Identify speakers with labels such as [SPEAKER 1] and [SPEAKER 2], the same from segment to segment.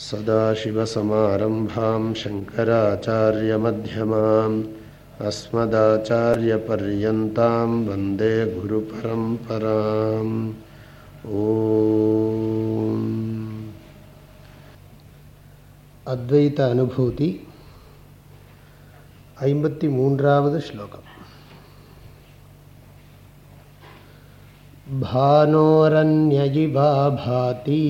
[SPEAKER 1] सदाशिवसमारम्भां शङ्कराचार्यमध्यमाम् अस्मदाचार्यपर्यन्तां वंदे गुरुपरम्पराम् ॐ अद्वैत अनुभूति ऐम्पति मून्ावद् श्लोकम्। भानोरन्ययि भाति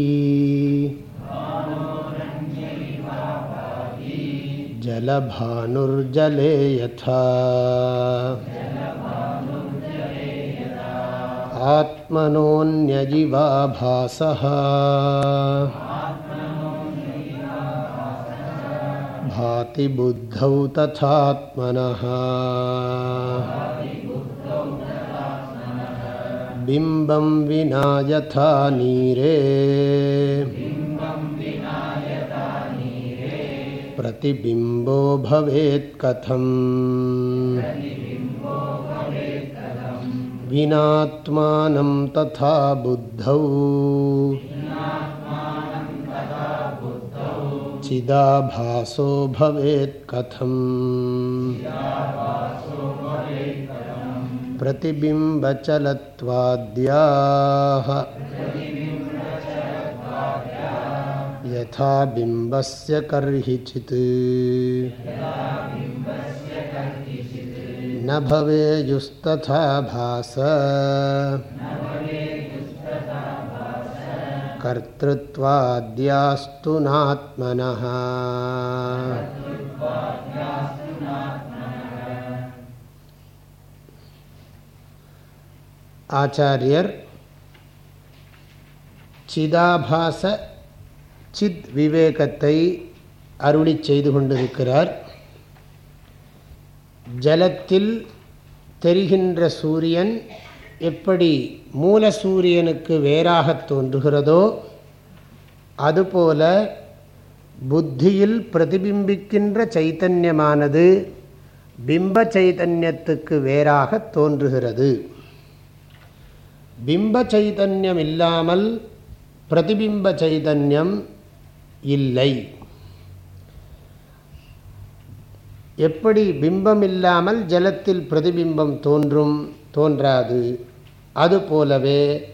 [SPEAKER 1] जलभानुर्जले यथा। आत्मनोऽन्ययिवा भासः भाति बुद्धौ तथात्मनः। बिम्बं विना यथा नीरे प्रतिबिम्बो भवेत् कथम्। विनात्मानं तथा बुद्धौ। चिदाभासो भवेत् कथम्। प्रतिबिम्बचलत्वाद्याः। यथा बिम्बस्य कर्हिचित्। न भवेयुस्तथा भास। कर्तृत्वाद्यास्तु नात्मनः। आचार्यर् चिदाभास சித் விவேகத்தை அருளி செய்து கொண்டிருக்கிறார். ஜலத்தில் தெரிகின்ற சூரியன் எப்படி மூல சூரியனுக்கு வேறாக தோன்றுகிறதோ அதுபோல புத்தியில் பிரதிபிம்பிக்கின்ற சைத்தன்யமானது பிம்ப சைதன்யத்துக்கு வேறாக தோன்றுகிறது. பிம்ப சைதன்யம் இல்லாமல் பிரதிபிம்ப சைதன்யம் இல்லை. எப்படி பிம்பம் இல்லாமல் ஜலத்தில் பிரதிபிம்பம் தோன்றும் தோன்றாது? அதுபோலவே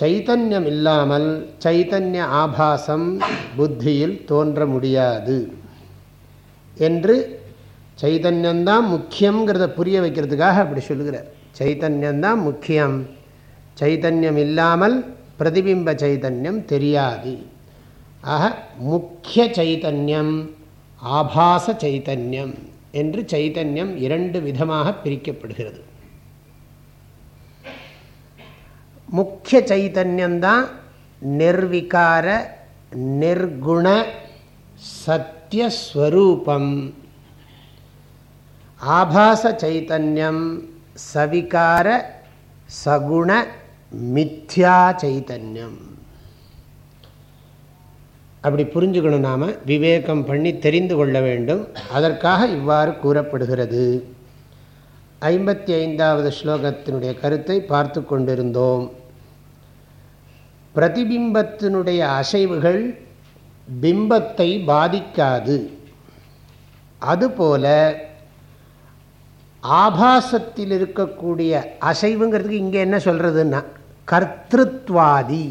[SPEAKER 1] சைத்தன்யம் இல்லாமல் சைத்தன்ய ஆபாசம் புத்தியில் தோன்ற முடியாது என்று சைதன்யந்தான் முக்கியங்கிறத புரிய வைக்கிறதுக்காக அப்படி சொல்லுகிறார். சைத்தன்யந்தான் முக்கியம். சைத்தன்யம் இல்லாமல் பிரதிபிம்ப சைதன்யம் தெரியாது. ஆக முக்கிய சைத்தன்யம் ஆபாச சைத்தன்யம் என்று சைத்தன்யம் இரண்டு விதமாக பிரிக்கப்படுகிறது. முக்கிய சைத்தன்யந்தான் நிர்விகார நிர்குண சத்தியஸ்வரூபம் ஆபாச சைத்தன்யம் சவிகார சகுண மித்யா சைத்தன்யம் அப்படி புரிஞ்சுக்கணும் நாம் விவேகம் பண்ணி தெரிந்து கொள்ள வேண்டும். அதற்காக இவ்வாறு கூறப்படுகிறது. ஐம்பத்தி ஐந்தாவது ஸ்லோகத்தினுடைய கருத்தை பார்த்து கொண்டிருந்தோம். பிரதிபிம்பத்தினுடைய அசைவுகள் பிம்பத்தை பாதிக்காது. அதுபோல ஆபாசத்தில் இருக்கக்கூடிய அசைவுங்கிறதுக்கு இங்கே என்ன சொல்கிறதுன்னா கர்த்தத்வாதி.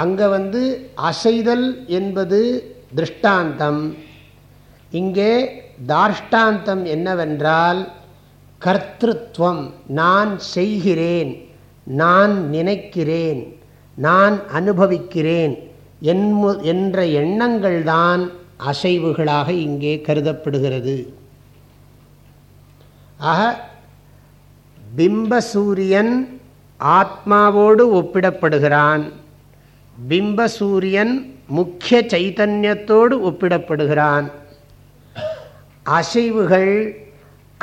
[SPEAKER 1] அங்கே வந்து அசைதல் என்பது திருஷ்டாந்தம். இங்கே தார்ஷ்டாந்தம் என்னவென்றால் கர்த்திருவம் நான் செய்கிறேன் நான் நினைக்கிறேன் நான் அனுபவிக்கிறேன் என்ற எண்ணங்கள்தான் அசைவுகளாக இங்கே கருதப்படுகிறது. ஆக பிம்பசூரியன் ஆத்மாவோடு ஒப்பிடப்படுகிறான். பிம்பசூரியன் முக்கிய சைத்தன்யத்தோடு ஒப்பிடப்படுகிறான். அசைவுகள்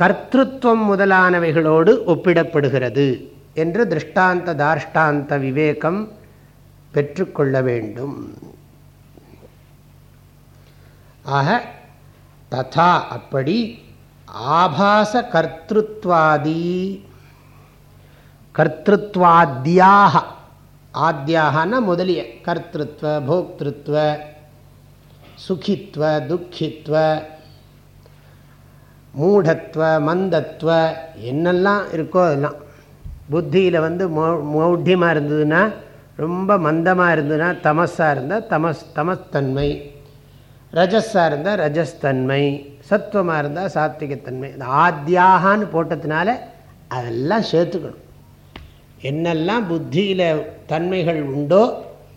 [SPEAKER 1] கர்த்தத்துவம் முதலானவைகளோடு ஒப்பிடப்படுகிறது என்று திருஷ்டாந்த தார்ஷ்டாந்த விவேகம் பெற்றுக்கொள்ள வேண்டும். ஆக ததா அப்படி ஆபாச கர்த்தத்வாதி கர்த்தத்வாத்தியாக ஆத்தியாகனா முதலிய கர்த்திருவ போக்திருத்வ சுகித்வ துக்கித்வ மூடத்துவ மந்தத்துவ என்னெல்லாம் இருக்கோ அதெல்லாம். புத்தியில் வந்து மௌ மௌಢ்யமாக இருந்ததுன்னா ரொம்ப மந்தமாக இருந்ததுன்னா தமஸாக இருந்தால் தமஸ் தமஸ்தன்மை. ரஜஸாக இருந்தால் ரஜஸ்தன்மை. சத்துவமாக இருந்தால் சாத்விகத்தன்மை. இந்த ஆத்தியாகான்னு போட்டதுனால அதெல்லாம் சேர்த்துக்கணும். என்னெல்லாம் புத்தியில் தன்மைகள் உண்டோ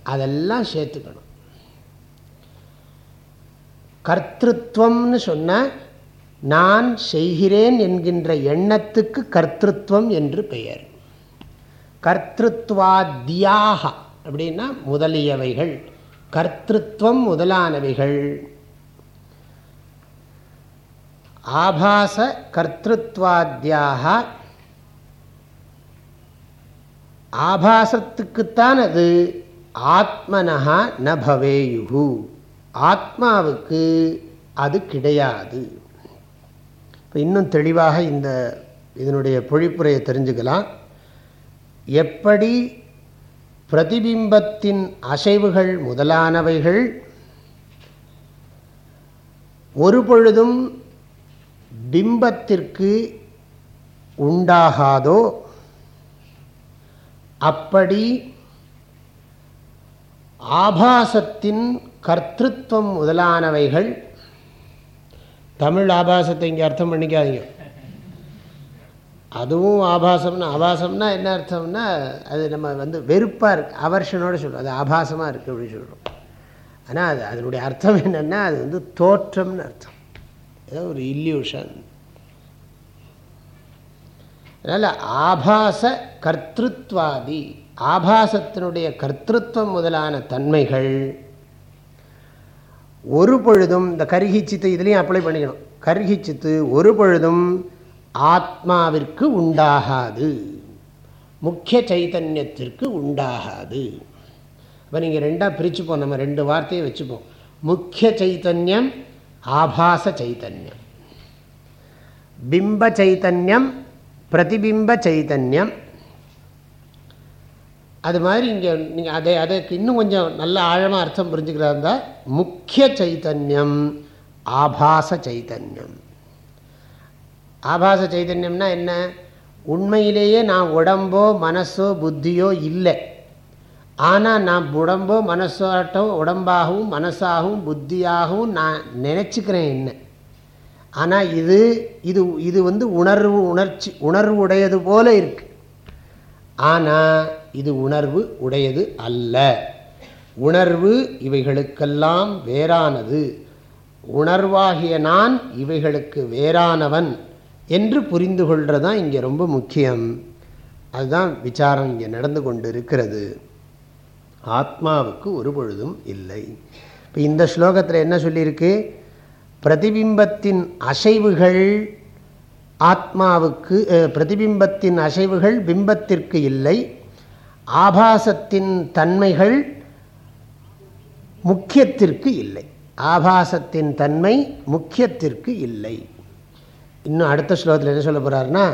[SPEAKER 1] அதெல்லாம் சேர்த்துக்கணும். கர்த்தத்வம்னு சொன்னால் நான் செய்கிறேன் என்கின்ற எண்ணத்துக்கு கர்த்தத்வம் என்று பெயர். கர்த்தத்வாத்தியாக அப்படின்னா முதலியவைகள். கர்த்தத்வம் முதலானவைகள். ஆபாச கர்த்தத்வாத்தியாக ஆபாசத்துக்குத்தான் அது ஆத்மனஹா ந பவேயு ஆத்மாவுக்கு அது கிடையாது. இப்போ இன்னும் தெளிவாக இந்த இதனுடைய பொழிப்புரையை தெரிஞ்சுக்கலாம். எப்படி பிரதிபிம்பத்தின் அசைவுகள் முதலானவைகள் ஒரு பொழுதும் பிம்பத்திற்கு உண்டாகாதோ அப்படி ஆபாசத்தின் கர்த்தத்துவம் முதலானவைகள் தமிழ் ஆபாசத்தை இங்கே அர்த்தம் பண்ணிக்காதீங்க. அதுவும் ஆபாசம்னா ஆபாசம்னா என்ன அர்த்தம்னா அது நம்ம வந்து வெறுப்பாக இருக்கு. அவர்ஷனோடு சொல்கிறோம் அது ஆபாசமாக இருக்குது அப்படின்னு சொல்கிறோம் ஆனால் அது அதனுடைய அர்த்தம் என்னென்னா அது வந்து தோற்றம்னு அர்த்தம். ஏதோ ஒரு இல்யூஷன் அதனால் ஆபாச கர்த்திருவாதி ஆபாசத்தினுடைய கர்த்தத்துவம் முதலான தன்மைகள். ஒரு பொழுதும் இந்த கருகிச்சித்து இதுலேயும் அப்ளை பண்ணிக்கணும். கருகிச்சித்து ஒரு பொழுதும் ஆத்மாவிற்கு உண்டாகாது. முக்கிய சைத்தன்யத்திற்கு உண்டாகாது. இப்போ நீங்கள் ரெண்டாக பிரிச்சுப்போம். நம்ம ரெண்டு வார்த்தையை வச்சுப்போம். முக்கிய சைத்தன்யம் ஆபாச சைத்தன்யம் பிம்ப சைத்தன்யம் பிரதிபிம்ப சைதன்யம். அது மாதிரி இங்கே நீங்கள் அதை அதுக்கு இன்னும் கொஞ்சம் நல்ல ஆழமாக அர்த்தம் புரிஞ்சுக்கிறதா இருந்தால் முக்கிய சைத்தன்யம் ஆபாச சைத்தன்யம் ஆபாச சைதன்யம்னா என்ன? உண்மையிலேயே நான் உடம்போ மனசோ புத்தியோ இல்லை. ஆனால் நான் உடம்போ மனசோட்டம் உடம்பாகவும் மனசாகவும் புத்தியாகவும் நான் நினச்சிக்கிறேன் என்ன. ஆனால் இது இது இது வந்து உணர்வு உணர்ச்சி உணர்வு உடையது போல இருக்கு. ஆனால் இது உணர்வு உடையது அல்ல. உணர்வு இவைகளுக்கெல்லாம் வேறானது. உணர்வாகிய நான் இவைகளுக்கு வேறானவன் என்று புரிந்து கொள்வது தான் இங்கே ரொம்ப முக்கியம். அதுதான் விசாரம் இங்கே நடந்து கொண்டு இருக்கிறது ஆத்மாவுக்கு ஒரு பொழுதும் இல்லை. இப்போ இந்த ஸ்லோகத்தில் என்ன சொல்லியிருக்கு? பிரதிபிம்பத்தின் அசைவுகள் ஆத்மாவுக்கு பிரதிபிம்பத்தின் அசைவுகள் பிம்பத்திற்கு இல்லை. ஆபாசத்தின் தன்மைகள் முக்கியத்திற்கு இல்லை. ஆபாசத்தின் தன்மை முக்கியத்திற்கு இல்லை. இன்னும் அடுத்த ஸ்லோகத்தில் என்ன சொல்ல போகிறாருன்னா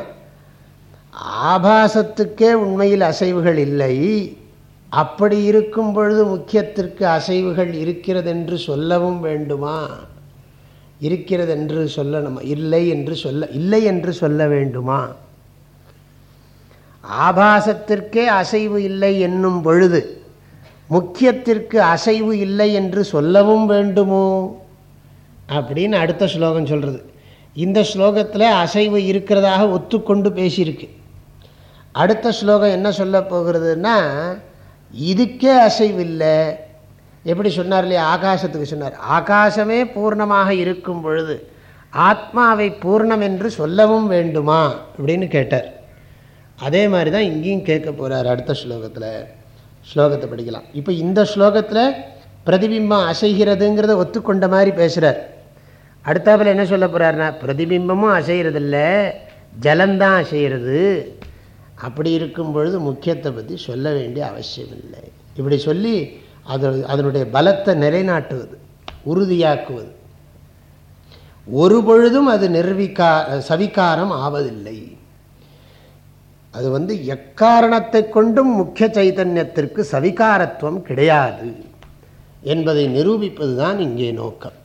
[SPEAKER 1] ஆபாசத்துக்கே உண்மையில் அசைவுகள் இல்லை. அப்படி இருக்கும் பொழுது முக்கியத்திற்கு அசைவுகள் இருக்கிறது என்று சொல்லவும் வேண்டுமா? இருக்கிறது என்று சொல்லணுமா இல்லை என்று சொல்ல இல்லை என்று சொல்ல வேண்டுமா? ஆபாசத்திற்கே அசைவு இல்லை என்னும் பொழுது முக்கியத்திற்கு அசைவு இல்லை என்று சொல்லவும் வேண்டுமோ? அப்படின்னு அடுத்த ஸ்லோகம் சொல்கிறது இந்த ஸ்லோகத்தில் அசைவு இருக்கிறதாக ஒத்துக்கொண்டு பேசியிருக்கு. அடுத்த ஸ்லோகம் என்ன சொல்ல போகிறதுனா இதுக்கே அசைவு இல்லை எப்படி சொன்னார் இல்லையா? ஆகாசத்துக்கு சொன்னார். ஆகாசமே பூர்ணமாக இருக்கும் பொழுது ஆத்மாவை பூர்ணம் என்று சொல்லவும் வேண்டுமா? அப்படின்னு கேட்டார். அதே மாதிரி தான் இங்கேயும் கேட்க போகிறார் அடுத்த ஸ்லோகத்தில். ஸ்லோகத்தை படிக்கலாம். இப்போ இந்த ஸ்லோகத்தில் பிரதிபிம்பம் அசைகிறதுங்கிறத ஒத்துக்கொண்ட மாதிரி பேசுகிறார் அடுத்தாப்பில் என்ன சொல்ல போகிறாருன்னா பிரதிபிம்பமும் அசைகிறதில்ல ஜலந்தான் அசைகிறது. அப்படி இருக்கும் பொழுது முக்கியத்தை பற்றி சொல்ல வேண்டிய அவசியம் இல்லை இப்படி சொல்லி அது அதனுடைய பலத்தை நிலைநாட்டுவது உறுதியாக்குவது. ஒரு பொழுதும் அது நிர்விகா சவிகாரம் ஆவதில்லை. அது வந்து எக்காரணத்தை கொண்டும் முக்கிய சைதன்யத்திற்கு சவிகாரத்துவம் கிடையாது என்பதை நிரூபிப்பது தான் இங்கே நோக்கம்.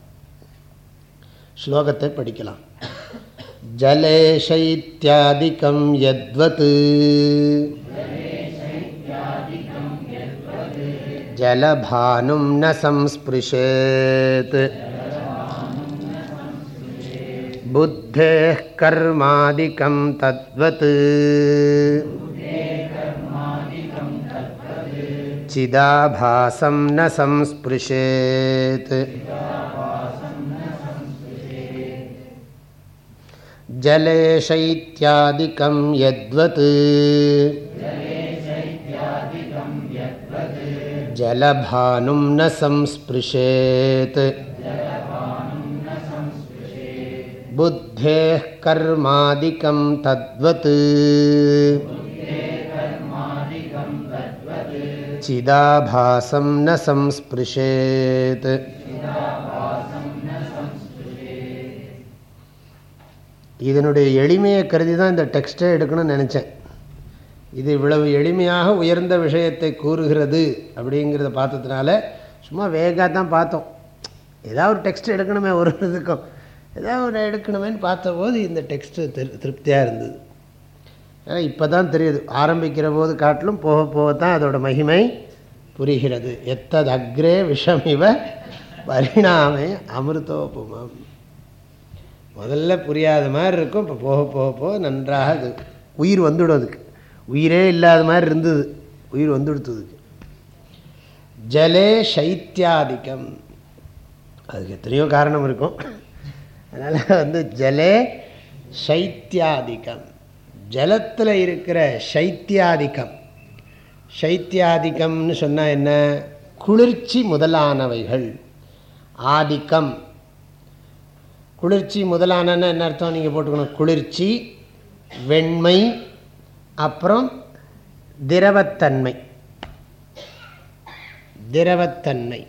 [SPEAKER 1] ஸ்லோகத்தை படிக்கலாம். ஜலே எத்வத்து जलभानुं न संस्पृशेत् बुद्धेः कर्मादिकं तद्वत् चिदाभासं न संस्पृशेत् जलेशैत्यादिकं यद्वत् जलभानुं न संस्पृशेत् बुद्धेः कर्मादिकं तद्वत् चिदाभासं न संस्पृशेत् இதனுடைய எளிமையை கருதி தான் இந்த டெக்ஸ்டை எடுக்கணும்னு நினச்சேன் இது இவ்வளவு எளிமையாக உயர்ந்த விஷயத்தை கூறுகிறது அப்படிங்கிறத பார்த்ததுனால சும்மா வேகாக தான் பார்த்தோம். ஏதாவது ஒரு டெக்ஸ்ட் எடுக்கணுமே ஒரு இதுக்கும். ஏதாவது ஒரு எடுக்கணுமேனு பார்த்தபோது இந்த டெக்ஸ்ட்டு திரு திருப்தியாக இருந்தது. ஏன்னா இப்போ தான் தெரியுது. ஆரம்பிக்கிற போது காட்டிலும் போக போக தான் அதோட மகிமை புரிகிறது. எத்தது அக்ரே விஷமிவ பரிணாமே அமிர்தோபமம் முதல்ல புரியாத மாதிரி இருக்கும் இப்போ போக போக போக நன்றாக அது உயிர் வந்துடும் அதுக்கு. உயிரே இல்லாத மாதிரி இருந்தது. உயிர் வந்துடுத்ததுக்கு ஜலே சைத்தியாதிக்கம் அதுக்கு எத்தனையோ காரணம் இருக்கும். அதனால் வந்து ஜலே சைத்தியாதிக்கம் ஜலத்தில் இருக்கிற சைத்தியாதிக்கம் சைத்தியாதிக்கம்னு சொன்னால் என்ன? குளிர்ச்சி முதலானவைகள். ஆதிக்கம். குளிர்ச்சி முதலானன்னு என்ன அர்த்தம்? நீங்கள் போட்டுக்கணும். குளிர்ச்சி வெண்மை அப்புறம் திரவத்தன்மை. திரவத்தன்மை.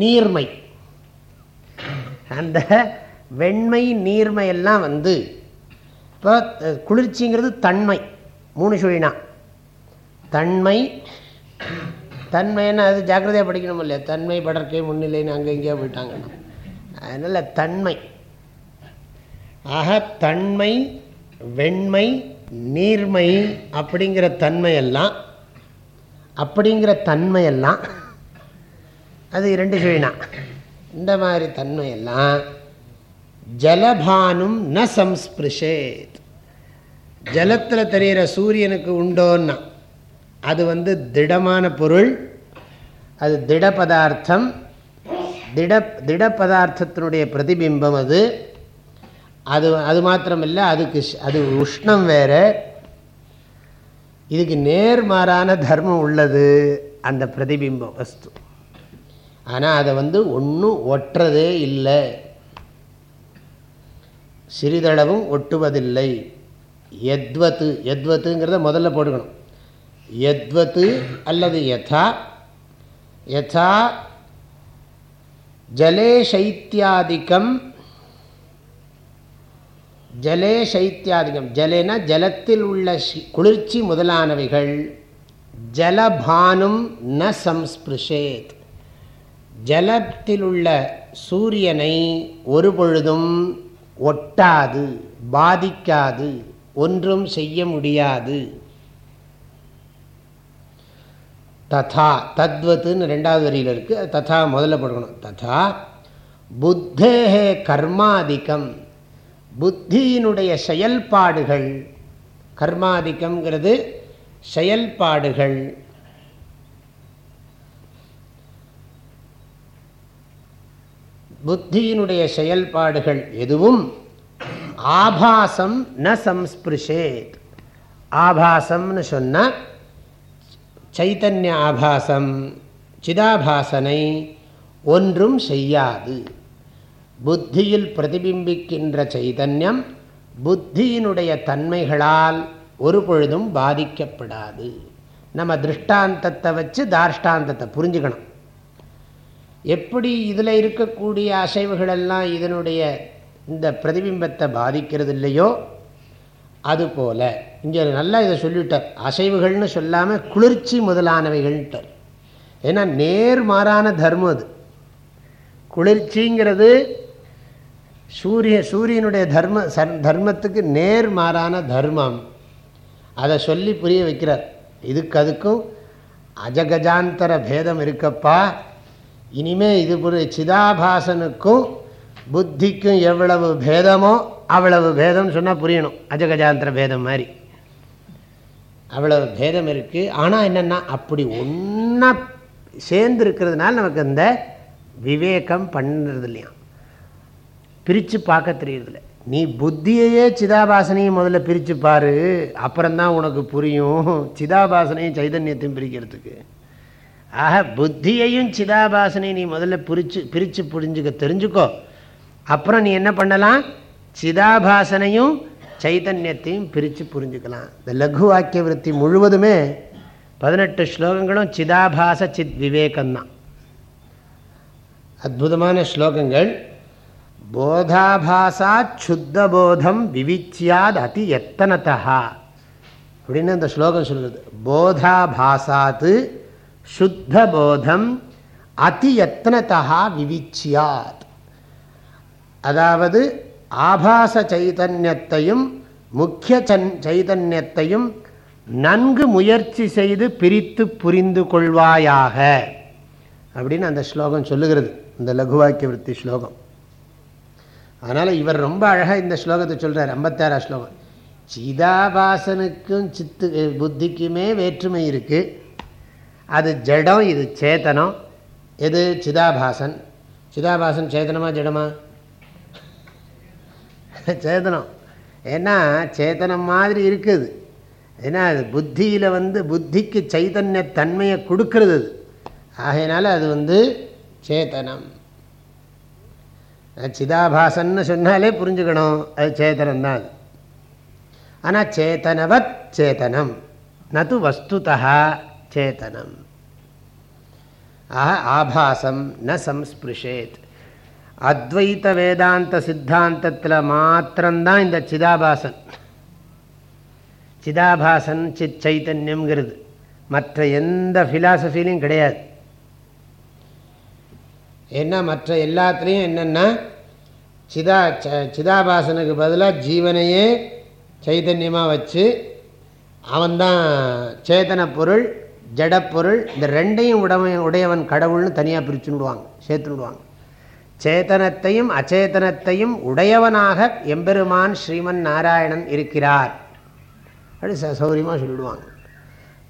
[SPEAKER 1] நீர்மை. அந்த வெண்மை நீர்மை எல்லாம் வந்து இப்போ குளிர்ச்சிங்கிறது தன்மை. மூணு சுழினா. தன்மை தன்மைன்னு அது ஜாக்கிரதையாக படிக்கணும் இல்லையா? தன்மை படற்கை முன்னிலைன்னு அங்கே எங்கேயோ போயிட்டாங்கன்னா அதனால் தன்மை. ஆக தன்மை வெண்மை நீர்மை அப்படிங்கிற தன்மையெல்லாம் அப்படிங்கிற தன்மையெல்லாம் அது இரண்டு கீழா இந்த மாதிரி தன்மையெல்லாம் ஜலபானும் ந சம்ஸ்பிருஷேத். ஜலத்தில் தெரிகிற சூரியனுக்கு உண்டோன்னா அது வந்து திடமான பொருள் அது திட பதார்த்தம் திட திட பதார்த்தத்தினுடைய பிரதிபிம்பம் அது. அது அது மாத்திரமில்லை அதுக்கு அது உஷ்ணம் வேறு. இதுக்கு நேர்மாறான தர்மம் உள்ளது அந்த பிரதிபிம்பம் வஸ்து. ஆனால் அதை வந்து ஒன்றும் ஒட்டுறதே இல்லை. சிறிதளவும் ஒட்டுவதில்லை. எத்வத்து எத்வத்துங்கிறத முதல்ல போட்டுக்கணும். எத்வத்து அல்லது யதா யதா ஜலே சைத்தியாதிக்கம் ஜலே சைத்தியாதிகம். ஜலேனா ஜலத்தில் உள்ள குளிர்ச்சி முதலானவைகள். ஜலபானும் ந சம்ஸ்பிருஷேத். ஜலத்தில் உள்ள சூரியனை ஒரு பொழுதும் ஒட்டாது பாதிக்காது ஒன்றும் செய்ய முடியாது. ததா தத்வத்துன்னு ரெண்டாவது வரியில் இருக்குது ததா முதல்ல போடணும் ததா புத்தேகே கர்மாதிக்கம். புத்தியினுடைய செயல்பாடுகள். கர்மாதிக்கம்ங்கிறது செயல்பாடுகள். புத்தியினுடைய செயல்பாடுகள் எதுவும் ஆபாசம் ந சம்ஸ்பிருஷேத். ஆபாசம்னு சொன்னால் சைத்தன்ய ஆபாசம் சிதாபாசனை ஒன்றும் செய்யாது. புத்தியில் பிரதிபிம்பிக்கின்ற சைதன்யம் புத்தியினுடைய தன்மைகளால் ஒரு பொழுதும் பாதிக்கப்படாது. நம்ம திருஷ்டாந்தத்தை வச்சு தார்ஷ்டாந்தத்தை புரிஞ்சுக்கணும். எப்படி இதில் இருக்கக்கூடிய அசைவுகளெல்லாம் இதனுடைய இந்த பிரதிபிம்பத்தை பாதிக்கிறது இல்லையோ அதுபோல இங்கே நல்லா இதை சொல்லிவிட்டார் அசைவுகள்னு சொல்லாமல் குளிர்ச்சி முதலானவைகள்ட்டார் ஏன்னா நேர்மாறான தர்மம் அது. குளிர்ச்சிங்கிறது சூரிய சூரியனுடைய தர்ம தர்மத்துக்கு நேர்மாறான தர்மம். அதை சொல்லி புரிய வைக்கிறார். இதுக்கு அதுக்கும் அஜகஜாந்தர பேதம் இருக்கப்பா. இனிமே இது புரிய சிதாபாசனுக்கும் புத்திக்கும் எவ்வளவு பேதமோ அவ்வளவு பேதம் சொன்னால் புரியணும். அஜகஜாந்திர பேதம் மாதிரி. அவ்வளவு பேதம் இருக்குது ஆனால் என்னென்னா அப்படி ஒன்றா சேர்ந்து இருக்கிறதுனால நமக்கு இந்த விவேகம் பண்ணுறது இல்லையா பிரித்து பார்க்க தெரியறதில்ல. நீ புத்தியையே சிதாபாசனையும் முதல்ல பிரித்து பாரு அப்புறம்தான் உனக்கு புரியும் சிதாபாசனையும் சைதன்யத்தையும் பிரிக்கிறதுக்கு. ஆக புத்தியையும் சிதாபாசனையும் நீ முதல்ல பிரித்து பிரித்து புரிஞ்சுக்க தெரிஞ்சுக்கோ. அப்புறம் நீ என்ன பண்ணலாம்? சிதாபாசனையும் சைதன்யத்தையும் பிரித்து புரிஞ்சுக்கலாம். இந்த லகு வாக்கிய விற்பி முழுவதுமே பதினெட்டு ஸ்லோகங்களும் சிதாபாச சித் விவேகம்தான். அற்புதமான ஸ்லோகங்கள். போதாபாசாத் சுத்தபோதம் விவிச்சியாத் அதி எத்தனத்தா அப்படின்னு அந்த ஸ்லோகம் சொல்லுது. போதாபாசாத்து சுத்த போதம் அதி எத்தனத்தா விவிச்சியாத் அதாவது ஆபாச சைதன்யத்தையும் முக்கிய சன் சைதன்யத்தையும் நன்கு முயற்சி செய்து பிரித்து புரிந்து கொள்வாயாக. அப்படின்னு அந்த ஸ்லோகம் சொல்லுகிறது. இந்த லகுவாக்கிய விற்பி ஸ்லோகம். அதனால் இவர் ரொம்ப அழகாக இந்த ஸ்லோகத்தை சொல்கிறார் ஐம்பத்தாறா ஸ்லோகம். சிதாபாசனுக்கும் சித்து புத்திக்குமே வேற்றுமை இருக்குது அது ஜடம் இது சேத்தனம். எது? சிதாபாசன். சிதாபாசன் சேத்தனமா ஜடமா? சேதனம் ஏன்னா சேத்தனம் மாதிரி இருக்குது. ஏன்னா அது புத்தியில் வந்து புத்திக்கு சைதன்ய தன்மையை கொடுக்கறது. அது ஆகையினால அது வந்து சேத்தனம். சிதாபாசன்னு சொன்னாலே புரிஞ்சுக்கணும். அது சேத்தனம் தான் அது ஆனால் சேத்தனவத் சேத்தனம் நது வஸ்துதா சேத்தனம் ஆஹா ஆபாசம் ந சம்ஸ்பிருஷேத். அத்வைத்த வேதாந்த சித்தாந்தத்தில் மாத்திரம்தான் இந்த சிதாபாசன். சிதாபாசன் சித் சைத்தன்யம்ங்கிறது. மற்ற எந்த ஃபிலாசபிலையும் கிடையாது. ஏன்னா மற்ற எல்லாத்துலேயும் என்னென்னா சிதா சிதாபாசனுக்கு பதிலாக ஜீவனையே சைதன்யமாக வச்சு அவன்தான் சேதன பொருள் ஜடப்பொருள் இந்த ரெண்டையும் உடமை உடையவன் கடவுள்னு தனியாக பிரிச்சுடுவாங்க சேர்த்துடுவாங்க. சேத்தனத்தையும் அச்சேதனத்தையும் உடையவனாக எம்பெருமான் ஸ்ரீமன் நாராயணன் இருக்கிறார். அப்படி சௌரியமாக சொல்லிடுவாங்க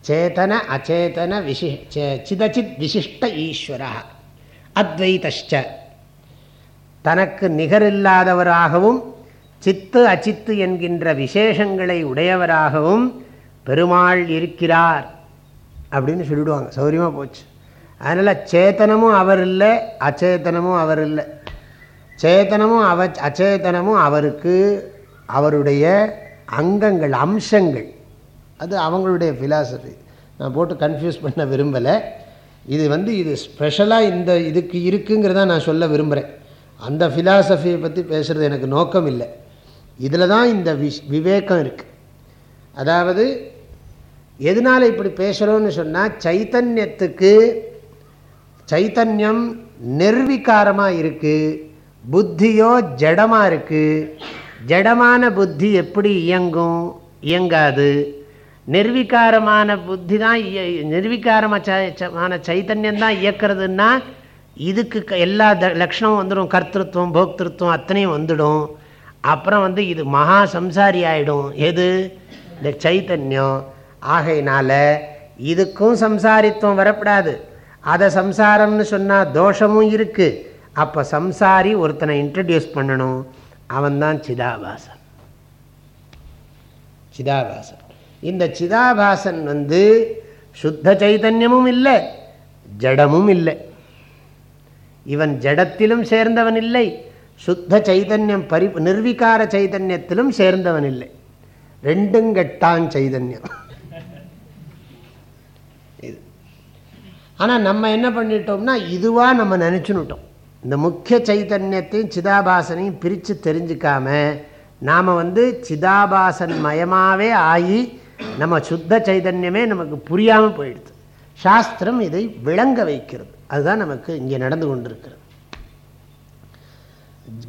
[SPEAKER 1] சேத்தன அச்சேதன விசி சிதச்சித் விசிஷ்ட ஈஸ்வரா. அத்வைதஷ்ட தனக்கு நிகரில்லாதவராகவும் சித்து அச்சித்து என்கின்ற விசேஷங்களை உடையவராகவும் பெருமாள் இருக்கிறார் அப்படின்னு சொல்லிவிடுவாங்க சௌரியமாக போச்சு. அதனால் சேத்தனமும் அவர் இல்லை அச்சேதனமும் அவர் இல்லை. சேத்தனமும் அவ அச்சேதனமும் அவருக்கு அவருடைய அங்கங்கள் அம்சங்கள். அது அவங்களுடைய ஃபிலாசபி நான் போட்டு கன்ஃபியூஸ் பண்ண விரும்பலை. இது வந்து இது ஸ்பெஷலாக இந்த இதுக்கு இருக்குங்கிறத நான் சொல்ல விரும்புகிறேன் அந்த ஃபிலாசபியை பற்றி பேசுகிறது எனக்கு நோக்கம் இல்லை. இதில் தான் இந்த விஷ் விவேகம் இருக்குது அதாவது எதனால் இப்படி பேசுகிறோன்னு சொன்னால் சைத்தன்யத்துக்கு சைத்தன்யம் நிர்விகாரமாக இருக்குது புத்தியோ ஜடமாக இருக்குது ஜடமான புத்தி எப்படி இயங்கும்? இயங்காது. நிர்வீகாரமான புத்தி தான் நிர்வீகாரமான சைத்தன்யம் தான் இயக்கிறதுன்னா இதுக்கு எல்லா த லக்ஷணமும் வந்துடும். கர்த்தத்துவம் போக்திருத்துவம் அத்தனையும் வந்துடும். அப்புறம் வந்து இது மகா சம்சாரி ஆகிடும் எது? இந்த சைத்தன்யம். ஆகையினால இதுக்கும் சம்சாரித்துவம் வரப்படாது. அதை சம்சாரம்னு சொன்னால் தோஷமும் இருக்குது அப்போ சம்சாரி ஒருத்தனை இன்ட்ரடியூஸ் பண்ணணும். அவன்தான் சிதாபாசன் சிதாபாசன் இந்த சிதாபாசன் வந்து சுத்த சைதன்யமும் இல்லை ஜடமும் இல்லை. இவன் ஜடத்திலும் சேர்ந்தவன் இல்லை சுத்த சைதன்யம் பரி நிர்வீகார சைதன்யத்திலும் சேர்ந்தவன் இல்லை. ரெண்டும் கெட்டான் சைதன்யம். இது. ஆனால் நம்ம என்ன பண்ணிட்டோம்னா இதுவாக நம்ம நினச்சுனுட்டோம். இந்த முக்கிய சைதன்யத்தையும் சிதாபாசனையும் பிரித்து தெரிஞ்சுக்காம நாம் வந்து சிதாபாசன் மயமாகவே ஆகி நம்ம சுத்த சைதன்யமே நமக்கு புரியாமல் போயிடுது. சாஸ்திரம் இதை விளங்க வைக்கிறது. அதுதான் நமக்கு இங்கே நடந்து கொண்டிருக்கிறது.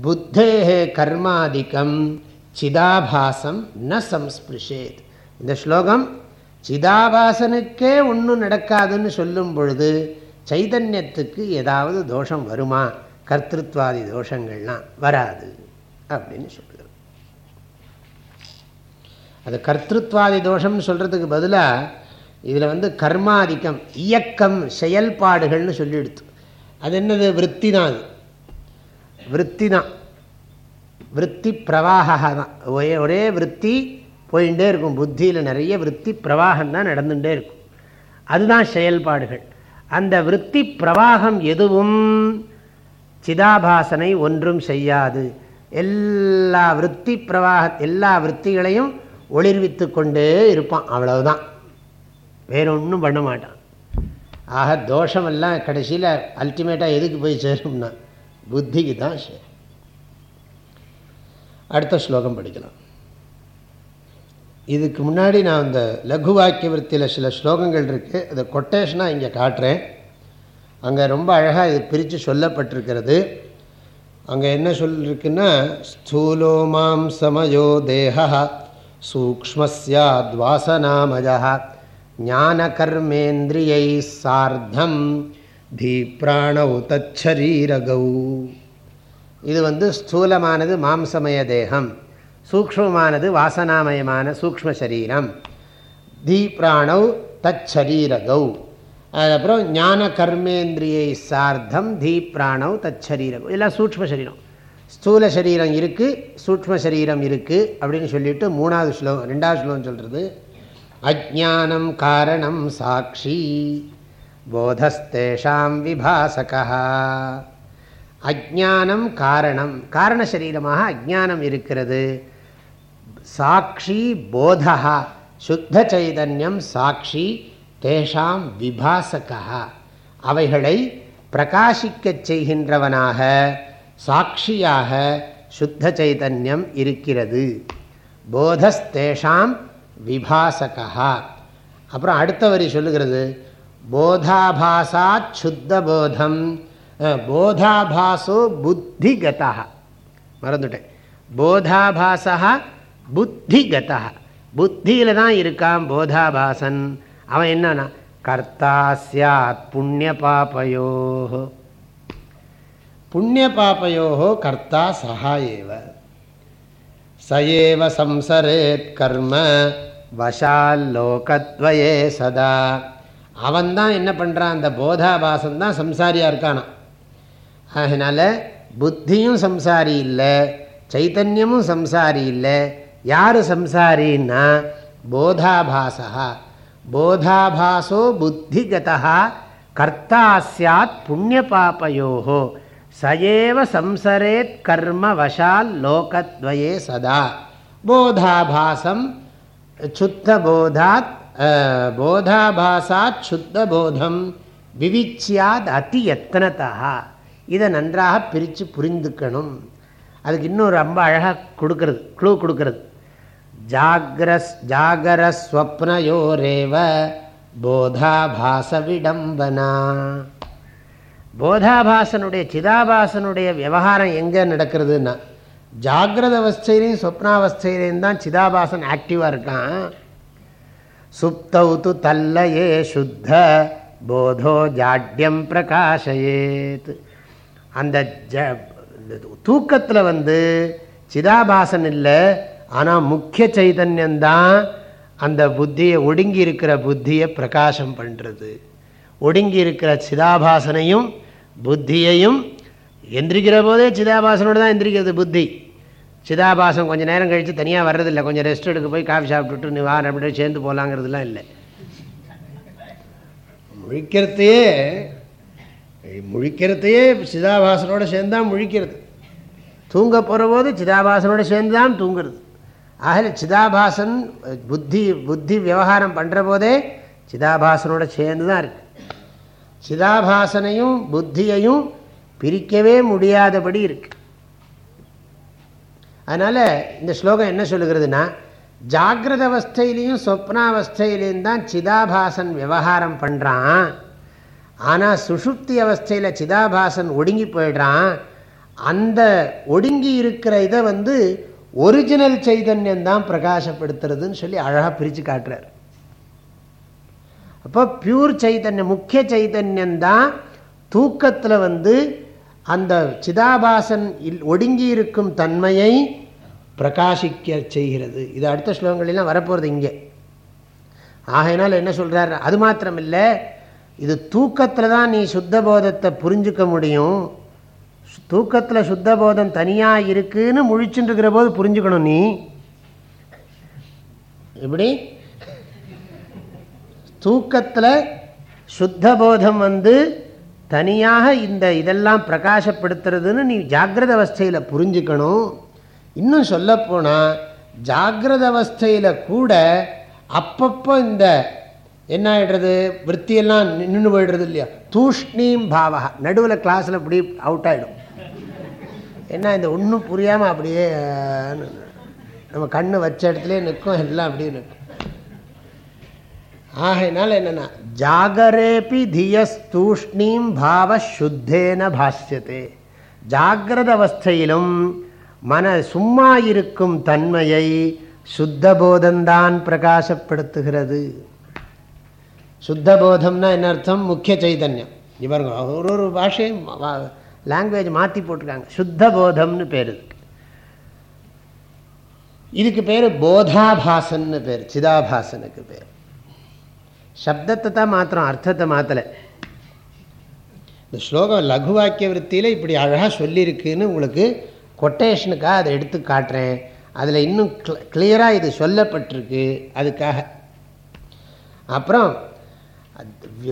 [SPEAKER 1] புத்தேகே கர்மாதிக்கம் சிதாபாசம் ந சம்ஸ்பிருஷேத். இந்த ஸ்லோகம் சிதாபாசனுக்கே ஒன்றும் நடக்காதுன்னு சொல்லும் பொழுது சைதன்யத்துக்கு ஏதாவது தோஷம் வருமா? கர்த்திருவாதி தோஷங்கள்லாம் வராது அப்படின்னு சொல்லுகிறது அது கர்த்திருவாதி தோஷம்னு சொல்கிறதுக்கு பதிலாக இதில் வந்து கர்மாதிக்கம் இயக்கம் செயல்பாடுகள்னு சொல்லிடுத்து. அது என்னது? விற்பி தான் அது. விற்பி தான் விற்பி பிரவாகா தான். ஒரே ஒரே விற்பி போயிட்டே இருக்கும். புத்தியில் நிறைய விற்பி பிரவாகம் தான் நடந்துகிட்டே இருக்கும். அதுதான் செயல்பாடுகள். அந்த விற்பி பிரவாகம் எதுவும் சிதாபாசனை ஒன்றும் செய்யாது. எல்லா விற்பி பிரவாக எல்லா விற்த்திகளையும் ஒளிர்வித்து கொண்டே இருப்பான். அவ்வளவுதான். வேற ஒன்றும் பண்ண மாட்டான். ஆக தோஷமெல்லாம் கடைசியில் அல்டிமேட்டாக எதுக்கு போய் சேரும்னா புத்திக்கு தான் சேரும். அடுத்த ஸ்லோகம் படிக்கலாம். இதுக்கு முன்னாடி நான் இந்த லகு வாக்கிய விற்த்தியில் சில ஸ்லோகங்கள் இருக்குது அதை கொட்டேஷனாக இங்கே காட்டுறேன். அங்கே ரொம்ப அழகாக இது பிரித்து சொல்லப்பட்டிருக்கிறது. அங்கே என்ன சொல்லிருக்குன்னா ஸ்தூலோ மாம் சமயோ தேகா சூக்மஸ்யாத்வாசனாமய ஞானகர்மேந்திரியை சார்த்தம் தீப்ராணௌ தச்சரீரகௌ இது வந்து ஸ்தூலமானது மாம்சமய தேகம் சூக்மமானது வாசனாமயமான சூக்ம சரீரம் தீப்ராணவ் தச்சரீரகௌ. அதுக்கப்புறம் ஞான கர்மேந்திரியை சார்த்தம் தீப்ராணவ் தச்சரீரகௌ இதெல்லாம் சூக்ம சரீரம். ஸ்தூல சரீரம் இருக்குது சூக்ம சரீரம் இருக்குது அப்படின்னு சொல்லிட்டு மூணாவது ஸ்லோகம் ரெண்டாவது ஸ்லோகம் சொல்கிறது அஜானம் காரணம் சாட்சி. போதஸ்தேஷாம் விபாசகா. அஜானம் காரணம் காரண சரீரமாக அஜானம் இருக்கிறது. சாட்சி போதா சுத்த சைதன்யம் சாட்சி தேஷாம் விபாசகா. அவைகளை பிரகாசிக்கச் செய்கின்றவனாக சாட்சியாக சுத்த சைதன்யம் இருக்கிறது. போதஸ்தேஷாம் விபாசகா அப்புறம் அடுத்த வரி சொல்லுகிறது போதாபாசாத் சுத்த போதம் போதாபாசோ புத்திகதா மறந்துட்டேன். போதாபாசா புத்திகதா புத்தியில் தான் இருக்கான் போதாபாசன். அவன் என்னன்னா கர்த்தா சாத் புண்ணிய பாப்பயோ புண்ணிய பாப்பயோ கர்த்தா சஹா ஏவ. சயேவ சம்சரேத் கர்ம வசால் லோகத்வயே சதா. அவன்தான் என்ன பண்ணுறான் அந்த போதாபாசம் தான் சம்சாரியாக இருக்கானான் அதனால் புத்தியும் சம்சாரி இல்லை சைத்தன்யமும் சம்சாரி இல்லை. யார் சம்சாரின்னா போதாபாசா போதாபாசோ புத்திகதா கர்த்தா சாத் புண்ணிய பாப்பயோ சயேவ சம்சரேத் கர்ம வசால் லோகத்வயே சதா. போதாபாசம் சுத்த போதாத் போதாபாசாத் சுத்த போதம் விவிச்சியாத் அதி எத்தனத்தா இதை நன்றாக பிரித்து புரிந்துக்கணும். அதுக்கு இன்னும் ரொம்ப அழகாக கொடுக்கறது க்ளூ கொடுக்கறது. ஜாகிரஸ் ஜாகரஸ்வப்னயோரேவ போதாபாச விடம்பனா. போதாபாசனுடைய சிதாபாசனுடைய விவகாரம் எங்கே நடக்கிறதுன்னா ஜாகிரத அவஸ்தையிலையும் சொப்னாவஸ்தையிலையும் தான் சிதாபாசன் ஆக்டிவாக இருக்கான். சுப்தௌ து தல்லயே சுத்த போதோ ஜாட்யம் பிரகாஷயேத். அந்த ஜ தூக்கத்தில் வந்து சிதாபாசன் இல்லை ஆனால் முக்கிய சைதன்யந்தான் அந்த புத்தியை ஒடுங்கி இருக்கிற புத்தியை பிரகாசம் பண்ணுறது ஒடுங்கி இருக்கிற சிதாபாசனையும் புத்தியையும் எந்திரிக்கிற போதே சிதாபாசனோடு தான் எந்திரிக்கிறது புத்தி. சிதாபாசம் கொஞ்சம் நேரம் கழித்து தனியாக வர்றதில்லை. கொஞ்சம் ரெஸ்ட் எடுக்க போய் காஃபி சாப்பிட்டுட்டு நீ வா அப்படியே சேர்ந்து போகலாங்கிறதுலாம் இல்லை. முழிக்கிறதையே முழிக்கிறதையே சிதாபாசனோடு சேர்ந்து தான் முழிக்கிறது. தூங்க போகிற போது சிதாபாசனோடு சேர்ந்து தான் தூங்குறது. ஆக சிதாபாசன் புத்தி புத்தி விவகாரம் பண்ணுற போதே சிதாபாசனோட சேர்ந்து தான் இருக்கு. சிதாபாசனையும் புத்தியையும் பிரிக்கவே முடியாதபடி இருக்கு. அதனால் இந்த ஸ்லோகம் என்ன சொல்லுகிறதுனா ஜாகிரத அவஸ்தையிலையும் சொப்னாவஸ்தையிலையும் தான் சிதாபாசன் விவகாரம் பண்ணுறான் ஆனால் சுஷுப்தி அவஸ்தையில் சிதாபாசன் ஒடுங்கி போயிடுறான். அந்த ஒடுங்கி இருக்கிற இதை வந்து ஒரிஜினல் சைதன்யம் தான் பிரகாசப்படுத்துறதுன்னு சொல்லி அழகாக பிரித்து காட்டுறார். அப்போ பியூர் சைத்தன்யம் முக்கிய சைதன்யந்தான் தூக்கத்தில் வந்து அந்த சிதாபாசன் ஒடுங்கி இருக்கும் தன்மையை பிரகாசிக்க செய்கிறது. இது அடுத்த ஸ்லோகங்களெல்லாம் வரப்போகிறது இங்கே. ஆகையினால் என்ன சொல்கிறார் அது மாத்திரமில்லை இது தூக்கத்தில் தான் நீ சுத்த போதத்தை புரிஞ்சுக்க முடியும். தூக்கத்தில் சுத்த போதம் தனியாக இருக்குன்னு முழிச்சுட்டு போது புரிஞ்சுக்கணும் நீ. எப்படி? தூக்கத்தில் சுத்த போதம் வந்து தனியாக இந்த இதெல்லாம் பிரகாசப்படுத்துறதுன்னு நீ ஜாகிரத அவஸ்தையில் புரிஞ்சுக்கணும். இன்னும் சொல்லப்போனால் ஜாகிரத அவஸ்தையில் கூட அப்பப்போ இந்த என்ன ஆகிடுறது விற்த்தியெல்லாம் நின்று போயிடுறது இல்லையா? தூஷ்ணீம் பாவகா நடுவில் கிளாஸில் இப்படி அவுட் ஆகிடும் என்ன இந்த ஒன்றும் புரியாமல் அப்படியே நம்ம கண்ணு வச்ச இடத்துல நிற்கும் எல்லாம் அப்படியே நிற்கும். ஆகையினால என்னென்னா ஜாகரேபி தியஸ்தூஷ்ணீம் பாவ சுத்தேன பாஷ்யத்தே ஜாகிரத அவஸ்தையிலும் மன சும்மா இருக்கும் தன்மையை சுத்த போதந்தான் பிரகாசப்படுத்துகிறது. சுத்த போதம்னா என்ன அர்த்தம்? முக்கிய சைதன்யம். இவருங்க ஒரு ஒரு பாஷையும் லாங்குவேஜ் மாற்றி போட்டிருக்காங்க. சுத்த போதம்னு பேர். இதுக்கு பேர் போதாபாசன்னு பேர் சிதாபாசனுக்கு பேர். சப்தத்தை தான் மாத்திரம் அர்த்தத்தை மாற்றலை இந்த ஸ்லோகம் லகு வாக்கிய விற்த்தியில் இப்படி அழகாக சொல்லியிருக்குன்னு உங்களுக்கு கொட்டேஷனுக்காக அதை எடுத்து காட்டுறேன். அதில் இன்னும் கிளியராக இது சொல்லப்பட்டிருக்கு. அதுக்காக. அப்புறம்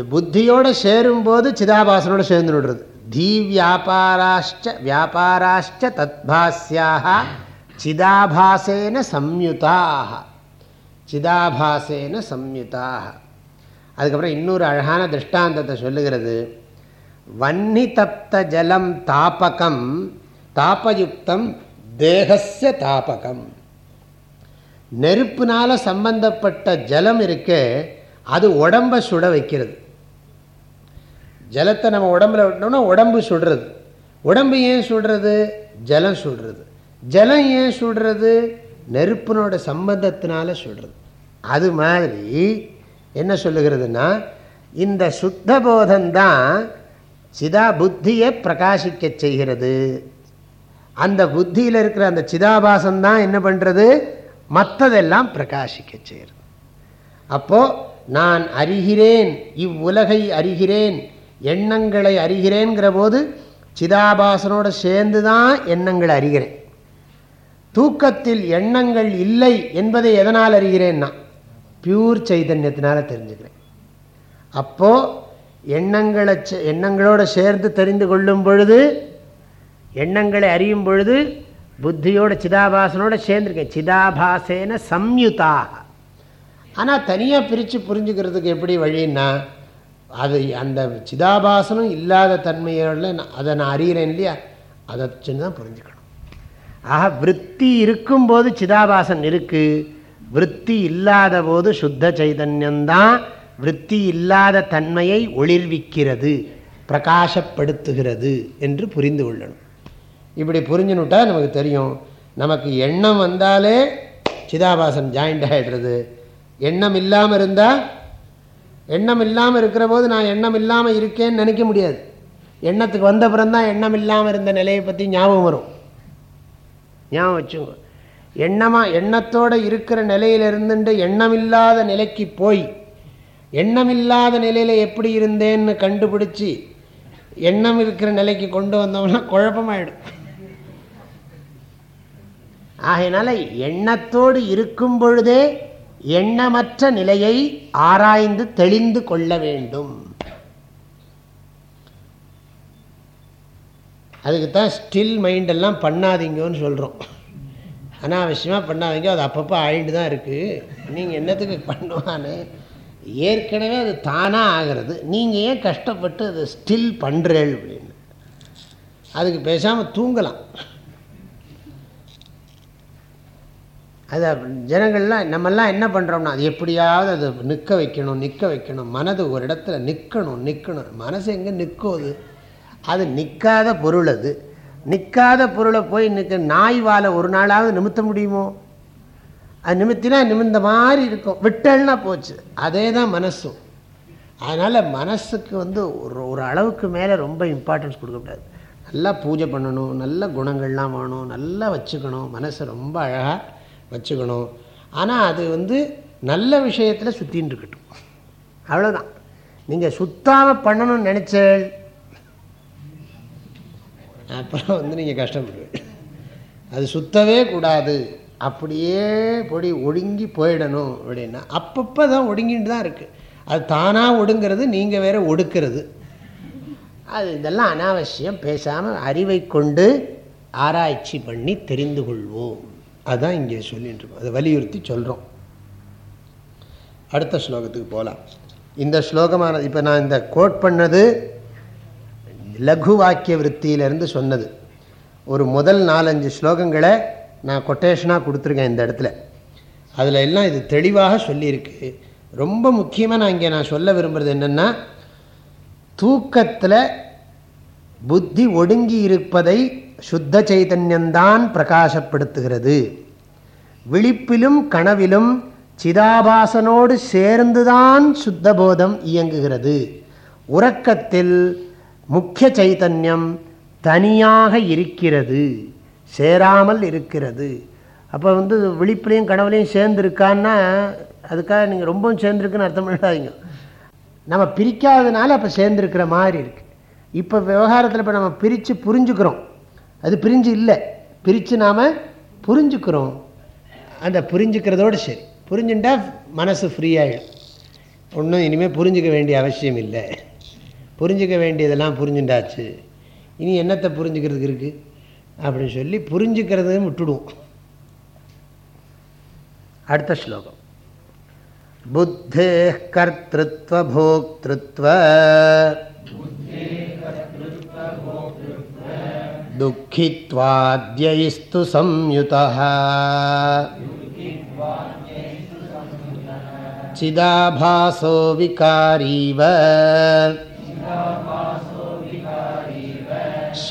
[SPEAKER 1] புத்தியோடு சேரும்போது சிதாபாசனோடு சேர்ந்து விடுறது. தீ வியாபாராஷ்ட வியாபாராஷ்ட தத்பாஸ்யாக சிதாபாசேன சம்யுதாக. சிதாபாசேன சம்யுதாக. அதுக்கப்புறம் இன்னொரு அழகான திருஷ்டாந்தத்தை சொல்லுகிறது. வன்னி தப்த ஜலம் தாபகம் தாபயுக்தம் தேகசிய தாபகம். நெருப்புனால சம்பந்தப்பட்ட ஜலம் இருக்கே அது உடம்பை சுட வைக்கிறது. ஜலத்தை நம்ம உடம்புல விட்டோம்னா உடம்பு சுடுறது. உடம்பு ஏன் சுடுறது? ஜலம் சுடுறது. ஜலம் ஏன் சுடுறது? நெருப்பினோட சம்பந்தத்தினால சுடுறது. அது மாதிரி என்ன சொல்லுகிறதுனா இந்த சுத்த போதந்தான் சிதா புத்தியை பிரகாசிக்க செய்கிறது. அந்த புத்தியில் இருக்கிற அந்த சிதாபாசம் தான் என்ன பண்ணுறது மற்றதெல்லாம் பிரகாசிக்க செய்கிறது. அப்போது நான் அறிகிறேன் இவ்வுலகை அறிகிறேன் எண்ணங்களை அறிகிறேங்கிற போது சிதாபாசனோடு சேர்ந்து தான் எண்ணங்களை அறிகிறேன். தூக்கத்தில் எண்ணங்கள் இல்லை என்பதை எதனால் அறிகிறேன்னா பியூர் சைதன்யத்தினால தெரிஞ்சுக்கிறேன். அப்போது எண்ணங்களை எண்ணங்களோடு சேர்ந்து தெரிந்து கொள்ளும் பொழுது எண்ணங்களை அறியும் பொழுது புத்தியோட சிதாபாசனோட சேர்ந்துருக்கேன். சிதாபாசேன சம்யுதாக. ஆனால் தனியாக பிரித்து புரிஞ்சுக்கிறதுக்கு எப்படி வழின்னா அது அந்த சிதாபாசனம் இல்லாத தன்மையோட அதை நான் அறிகிறேன் இல்லையா? அதை தான் புரிஞ்சுக்கணும். ஆக விற்பி இருக்கும்போது சிதாபாசன் இருக்குது விற்பி இல்லாத போது சுத்த சைதன்யந்தான் விற்பி இல்லாத தன்மையை ஒளிர்விக்கிறது பிரகாசப்படுத்துகிறது என்று புரிந்து கொள்ளணும். இப்படி புரிஞ்சுனுட்டா நமக்கு தெரியும் நமக்கு எண்ணம் வந்தாலே சிதாபாசன் ஜாயிண்ட் ஆகிடுறது எண்ணம் இல்லாமல் இருந்தால் எண்ணம் இல்லாமல் இருக்கிற போது நான் எண்ணம் இல்லாமல் இருக்கேன்னு நினைக்க முடியாது. எண்ணத்துக்கு வந்த தான் எண்ணம் இல்லாமல் இருந்த நிலையை பற்றி ஞாபகம் வரும். ஞாபகம் வச்சுங்க எண்ணமாக எண்ணத்தோடு இருக்கிற நிலையில் இருந்துட்டு எண்ணமில்லாத நிலைக்கு போய் எண்ணமில்லாத நிலையில் எப்படி இருந்தேன்னு கண்டுபிடிச்சி எண்ணம் இருக்கிற நிலைக்கு கொண்டு வந்தோம்னா குழப்பமாயிடும். ஆகையினால எண்ணத்தோடு இருக்கும் பொழுதே எண்ணமற்ற நிலையை ஆராய்ந்து தெளிந்து கொள்ள வேண்டும். அதுக்கு தான் ஸ்டில் மைண்டெல்லாம் பண்ணாதீங்கன்னு சொல்கிறோம் அனாவசியமாக பண்ணாதீங்க. அது அப்பப்போ ஆயிட்டு தான் இருக்குது நீங்கள் என்னத்துக்கு பண்ணுவான்னு ஏற்கனவே அது தானாக ஆகிறது. நீங்கள் ஏன் கஷ்டப்பட்டு அதை ஸ்டில் பண்ணுறேள் அப்படின்னு. அதுக்கு பேசாமல் தூங்கலாம். அது ஜனங்கள்லாம் நம்மெல்லாம் என்ன பண்ணுறோம்னா அது எப்படியாவது அது நிற்க வைக்கணும் நிற்க வைக்கணும். மனது ஒரு இடத்துல நிற்கணும் நிற்கணும். மனசு எங்கே நிற்கும் அது? அது நிற்காத பொருள் அது. நிற்காத பொருளை போய் நிற்க நாய் வாழை ஒரு நாளாவது நிமித்த முடியுமோ? அது நிமித்தினா நிமிந்த மாதிரி இருக்கும். விட்டல்னா போச்சு. அதே தான் மனசும் அதனால் மனசுக்கு வந்து ஒரு ஒரு அளவுக்கு மேலே ரொம்ப இம்பார்ட்டன்ஸ் கொடுக்கக்கூடாது நல்லா பூஜை பண்ணணும். நல்ல குணங்கள்லாம் வேணும். நல்லா வச்சுக்கணும். மனசை ரொம்ப அழகாக வச்சுக்கணும். ஆனால் அது வந்து நல்ல விஷயத்தில் சுற்றின்னு இருக்கட்டும். அவ்வளோதான் நீங்கள் சுத்தாமல் பண்ணணும்னு நினச்சேள் அப்புறம் வந்து நீங்கள் கஷ்டப்படுவீங்க. அது சுத்தவே கூடாது. அப்படியே பொடி ஒடுங்கி போயிடணும் அப்படின்னா அப்பப்போ தான் ஒடுங்கிட்டு தான் இருக்குது அது தானாக ஒடுங்கிறது நீங்கள் வேற ஒடுக்கிறது. அது இதெல்லாம் அனாவசியம். பேசாமல் அறிவை கொண்டு ஆராய்ச்சி பண்ணி தெரிந்து கொள்வோம். அதுதான் இங்கே சொல்லிட்டு இருக்கோம். அதை வலியுறுத்தி சொல்கிறோம் அடுத்த ஸ்லோகத்துக்கு போகலாம் இந்த ஸ்லோகமான இப்போ நான் இந்த கோட் பண்ணது லகு வாக்கிய விற்த்தியிலேருந்து சொன்னது. ஒரு முதல் நாலஞ்சு ஸ்லோகங்களை நான் கொட்டேஷனாக கொடுத்துருக்கேன் இந்த இடத்துல. அதில் எல்லாம் இது தெளிவாக சொல்லியிருக்கு. ரொம்ப முக்கியமாக நான் இங்கே நான் சொல்ல விரும்புகிறது என்னென்னா தூக்கத்தில் புத்தி ஒடுங்கி இருப்பதை சுத்த சைதன்யந்தான் பிரகாசப்படுத்துகிறது. விழிப்பிலும் கனவிலும் சிதாபாசனோடு சேர்ந்துதான் சுத்தபோதம் இயங்குகிறது. உறக்கத்தில் முக்கிய சைத்தன்யம் தனியாக இருக்கிறது சேராமல் இருக்கிறது. அப்போ வந்து விழிப்புலையும் கனவுலையும் சேர்ந்துருக்கான்னா அதுக்காக நீங்கள் ரொம்பவும் சேர்ந்துருக்குன்னு அர்த்தம் பண்ணாதீங்க நம்ம பிரிக்காததுனால அப்போ சேர்ந்துருக்கிற மாதிரி இருக்குது இப்போ விவகாரத்தில் இப்போ நம்ம பிரித்து புரிஞ்சுக்கிறோம். அது பிரிஞ்சு இல்லை. பிரித்து நாம் புரிஞ்சுக்கிறோம். அந்த புரிஞ்சுக்கிறதோடு சரி. புரிஞ்சுட்டா மனசு ஃப்ரீயாகிடும் ஒன்றும் இனிமேல் புரிஞ்சிக்க வேண்டிய அவசியம் இல்லை. புரிஞ்சிக்க வேண்டியதெல்லாம் புரிஞ்சுட்டாச்சு இனி என்னத்தை புரிஞ்சுக்கிறதுக்கு இருக்குது அப்படின்னு சொல்லி புரிஞ்சுக்கிறதையும் விட்டுடுவோம் அடுத்த ஸ்லோகம் புத்தே கர்த்திருவ दुःखित्वाद्यैस्तु संयुतः चिदाभासो विकारीव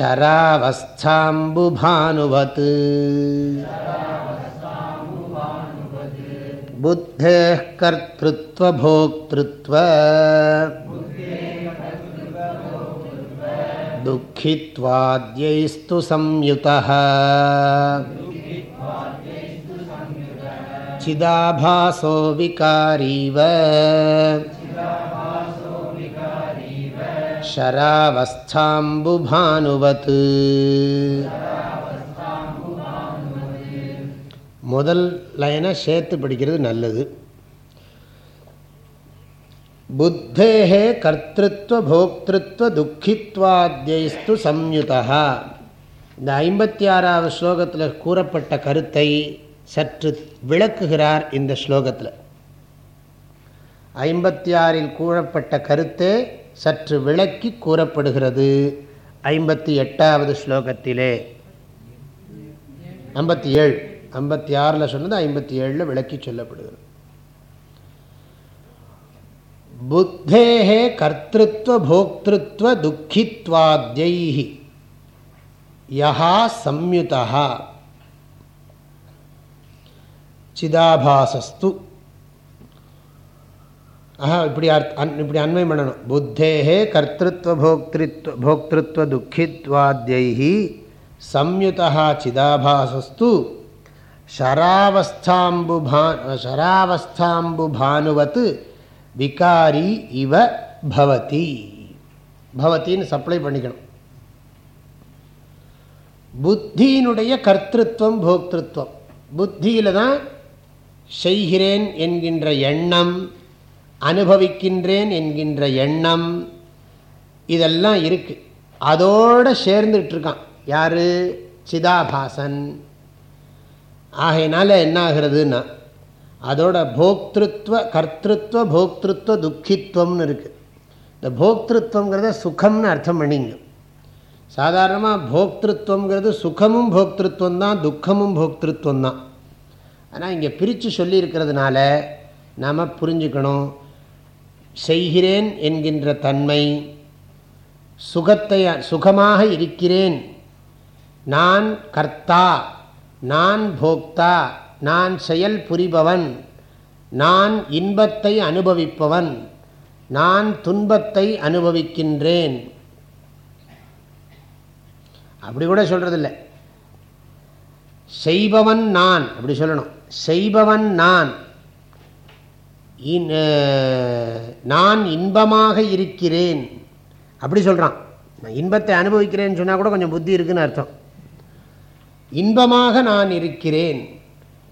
[SPEAKER 1] शरावस्थाम्बुभानुवत्। बुद्धेः कर्तृत्वभोक्तृत्व। दुःखित्वाद्यैस्तु संयुतः। चिदाभासो विकारीव। ஷராவஸ்தாம்புபானுவத் முதல் லைனை சேர்த்து படிக்கிறது நல்லது. புத்தே கர்த்திருவ போக்திருத்வ துக்கித்வாத்தியஸ்து சம்யுதா இந்த ஐம்பத்தி ஆறாவது ஸ்லோகத்தில் கூறப்பட்ட கருத்தை சற்று விளக்குகிறார் இந்த ஸ்லோகத்தில். ஐம்பத்தி ஆறில் கூறப்பட்ட கருத்தை சற்று விளக்கி கூறப்படுகிறது. ஐம்பத்தி எட்டாவது ஸ்லோகத்திலே. ஐம்பத்தி ஏழு. ஐம்பத்தி ஆறில் சொன்னது ஐம்பத்தி ஏழில் விளக்கி சொல்லப்படுகிறது. புத்தேகே கர்த்திருவ போக்திருத்வ துக்கித்வாத்யை யா சம்யுதா சிதாபாசஸ்து. ஆஹா இப்படி அர்த் இப்படி அண்மை பண்ணணும். புத்தேகே கர்த்திருவ போக்திருத்வ போக்திருத்வ துக்கித்வாத்யை சம்யுதா சிதாபாசஸ்து ஷராவஸ்தாம்புபா ஷராவஸ்தாம்புபானுவத் விகாரி இவ பவதி. பவத்தின்னு சப்ளை பண்ணிக்கணும். புத்தியினுடைய கர்த்திருவம் போக்திருத்வம். புத்தியில் தான் செய்கிறேன் என்கின்ற எண்ணம் அனுபவிக்கின்றேன் என்கின்ற எண்ணம் இதெல்லாம் இருக்குது அதோடு சேர்ந்துட்டுருக்கான். யார்? சிதாபாசன். ஆகையினால என்ன ஆகிறதுன்னா அதோட போக்திருத்வ கர்த்திருவ போக்திருத்வ துக்கித்வம்னு இருக்குது இந்த போக்திருத்வங்கிறத சுகம்னு அர்த்தம் பண்ணிங்க. சாதாரணமாக போக்திருத்வங்கிறது சுகமும் போக்திருத்வம் தான் துக்கமும் போக்திருத்வம் தான். ஆனால் இங்கே பிரித்து சொல்லியிருக்கிறதுனால நாம் புரிஞ்சுக்கணும். செய்கிறேன் என்கின்ற தன்மை சுகத்தை சுகமாக இருக்கிறேன். நான் கர்த்தா நான் போக்தா நான் செயல் புரிபவன் நான் இன்பத்தை அனுபவிப்பவன் நான் துன்பத்தை அனுபவிக்கின்றேன். அப்படி கூட சொல்றதில்லை. செய்பவன் நான் அப்படி சொல்லணும். செய்பவன் நான். நான் இன்பமாக இருக்கிறேன். அப்படி சொல்கிறான் நான் இன்பத்தை அனுபவிக்கிறேன்னு சொன்னால் கூட கொஞ்சம் புத்தி இருக்குன்னு அர்த்தம். இன்பமாக நான் இருக்கிறேன்.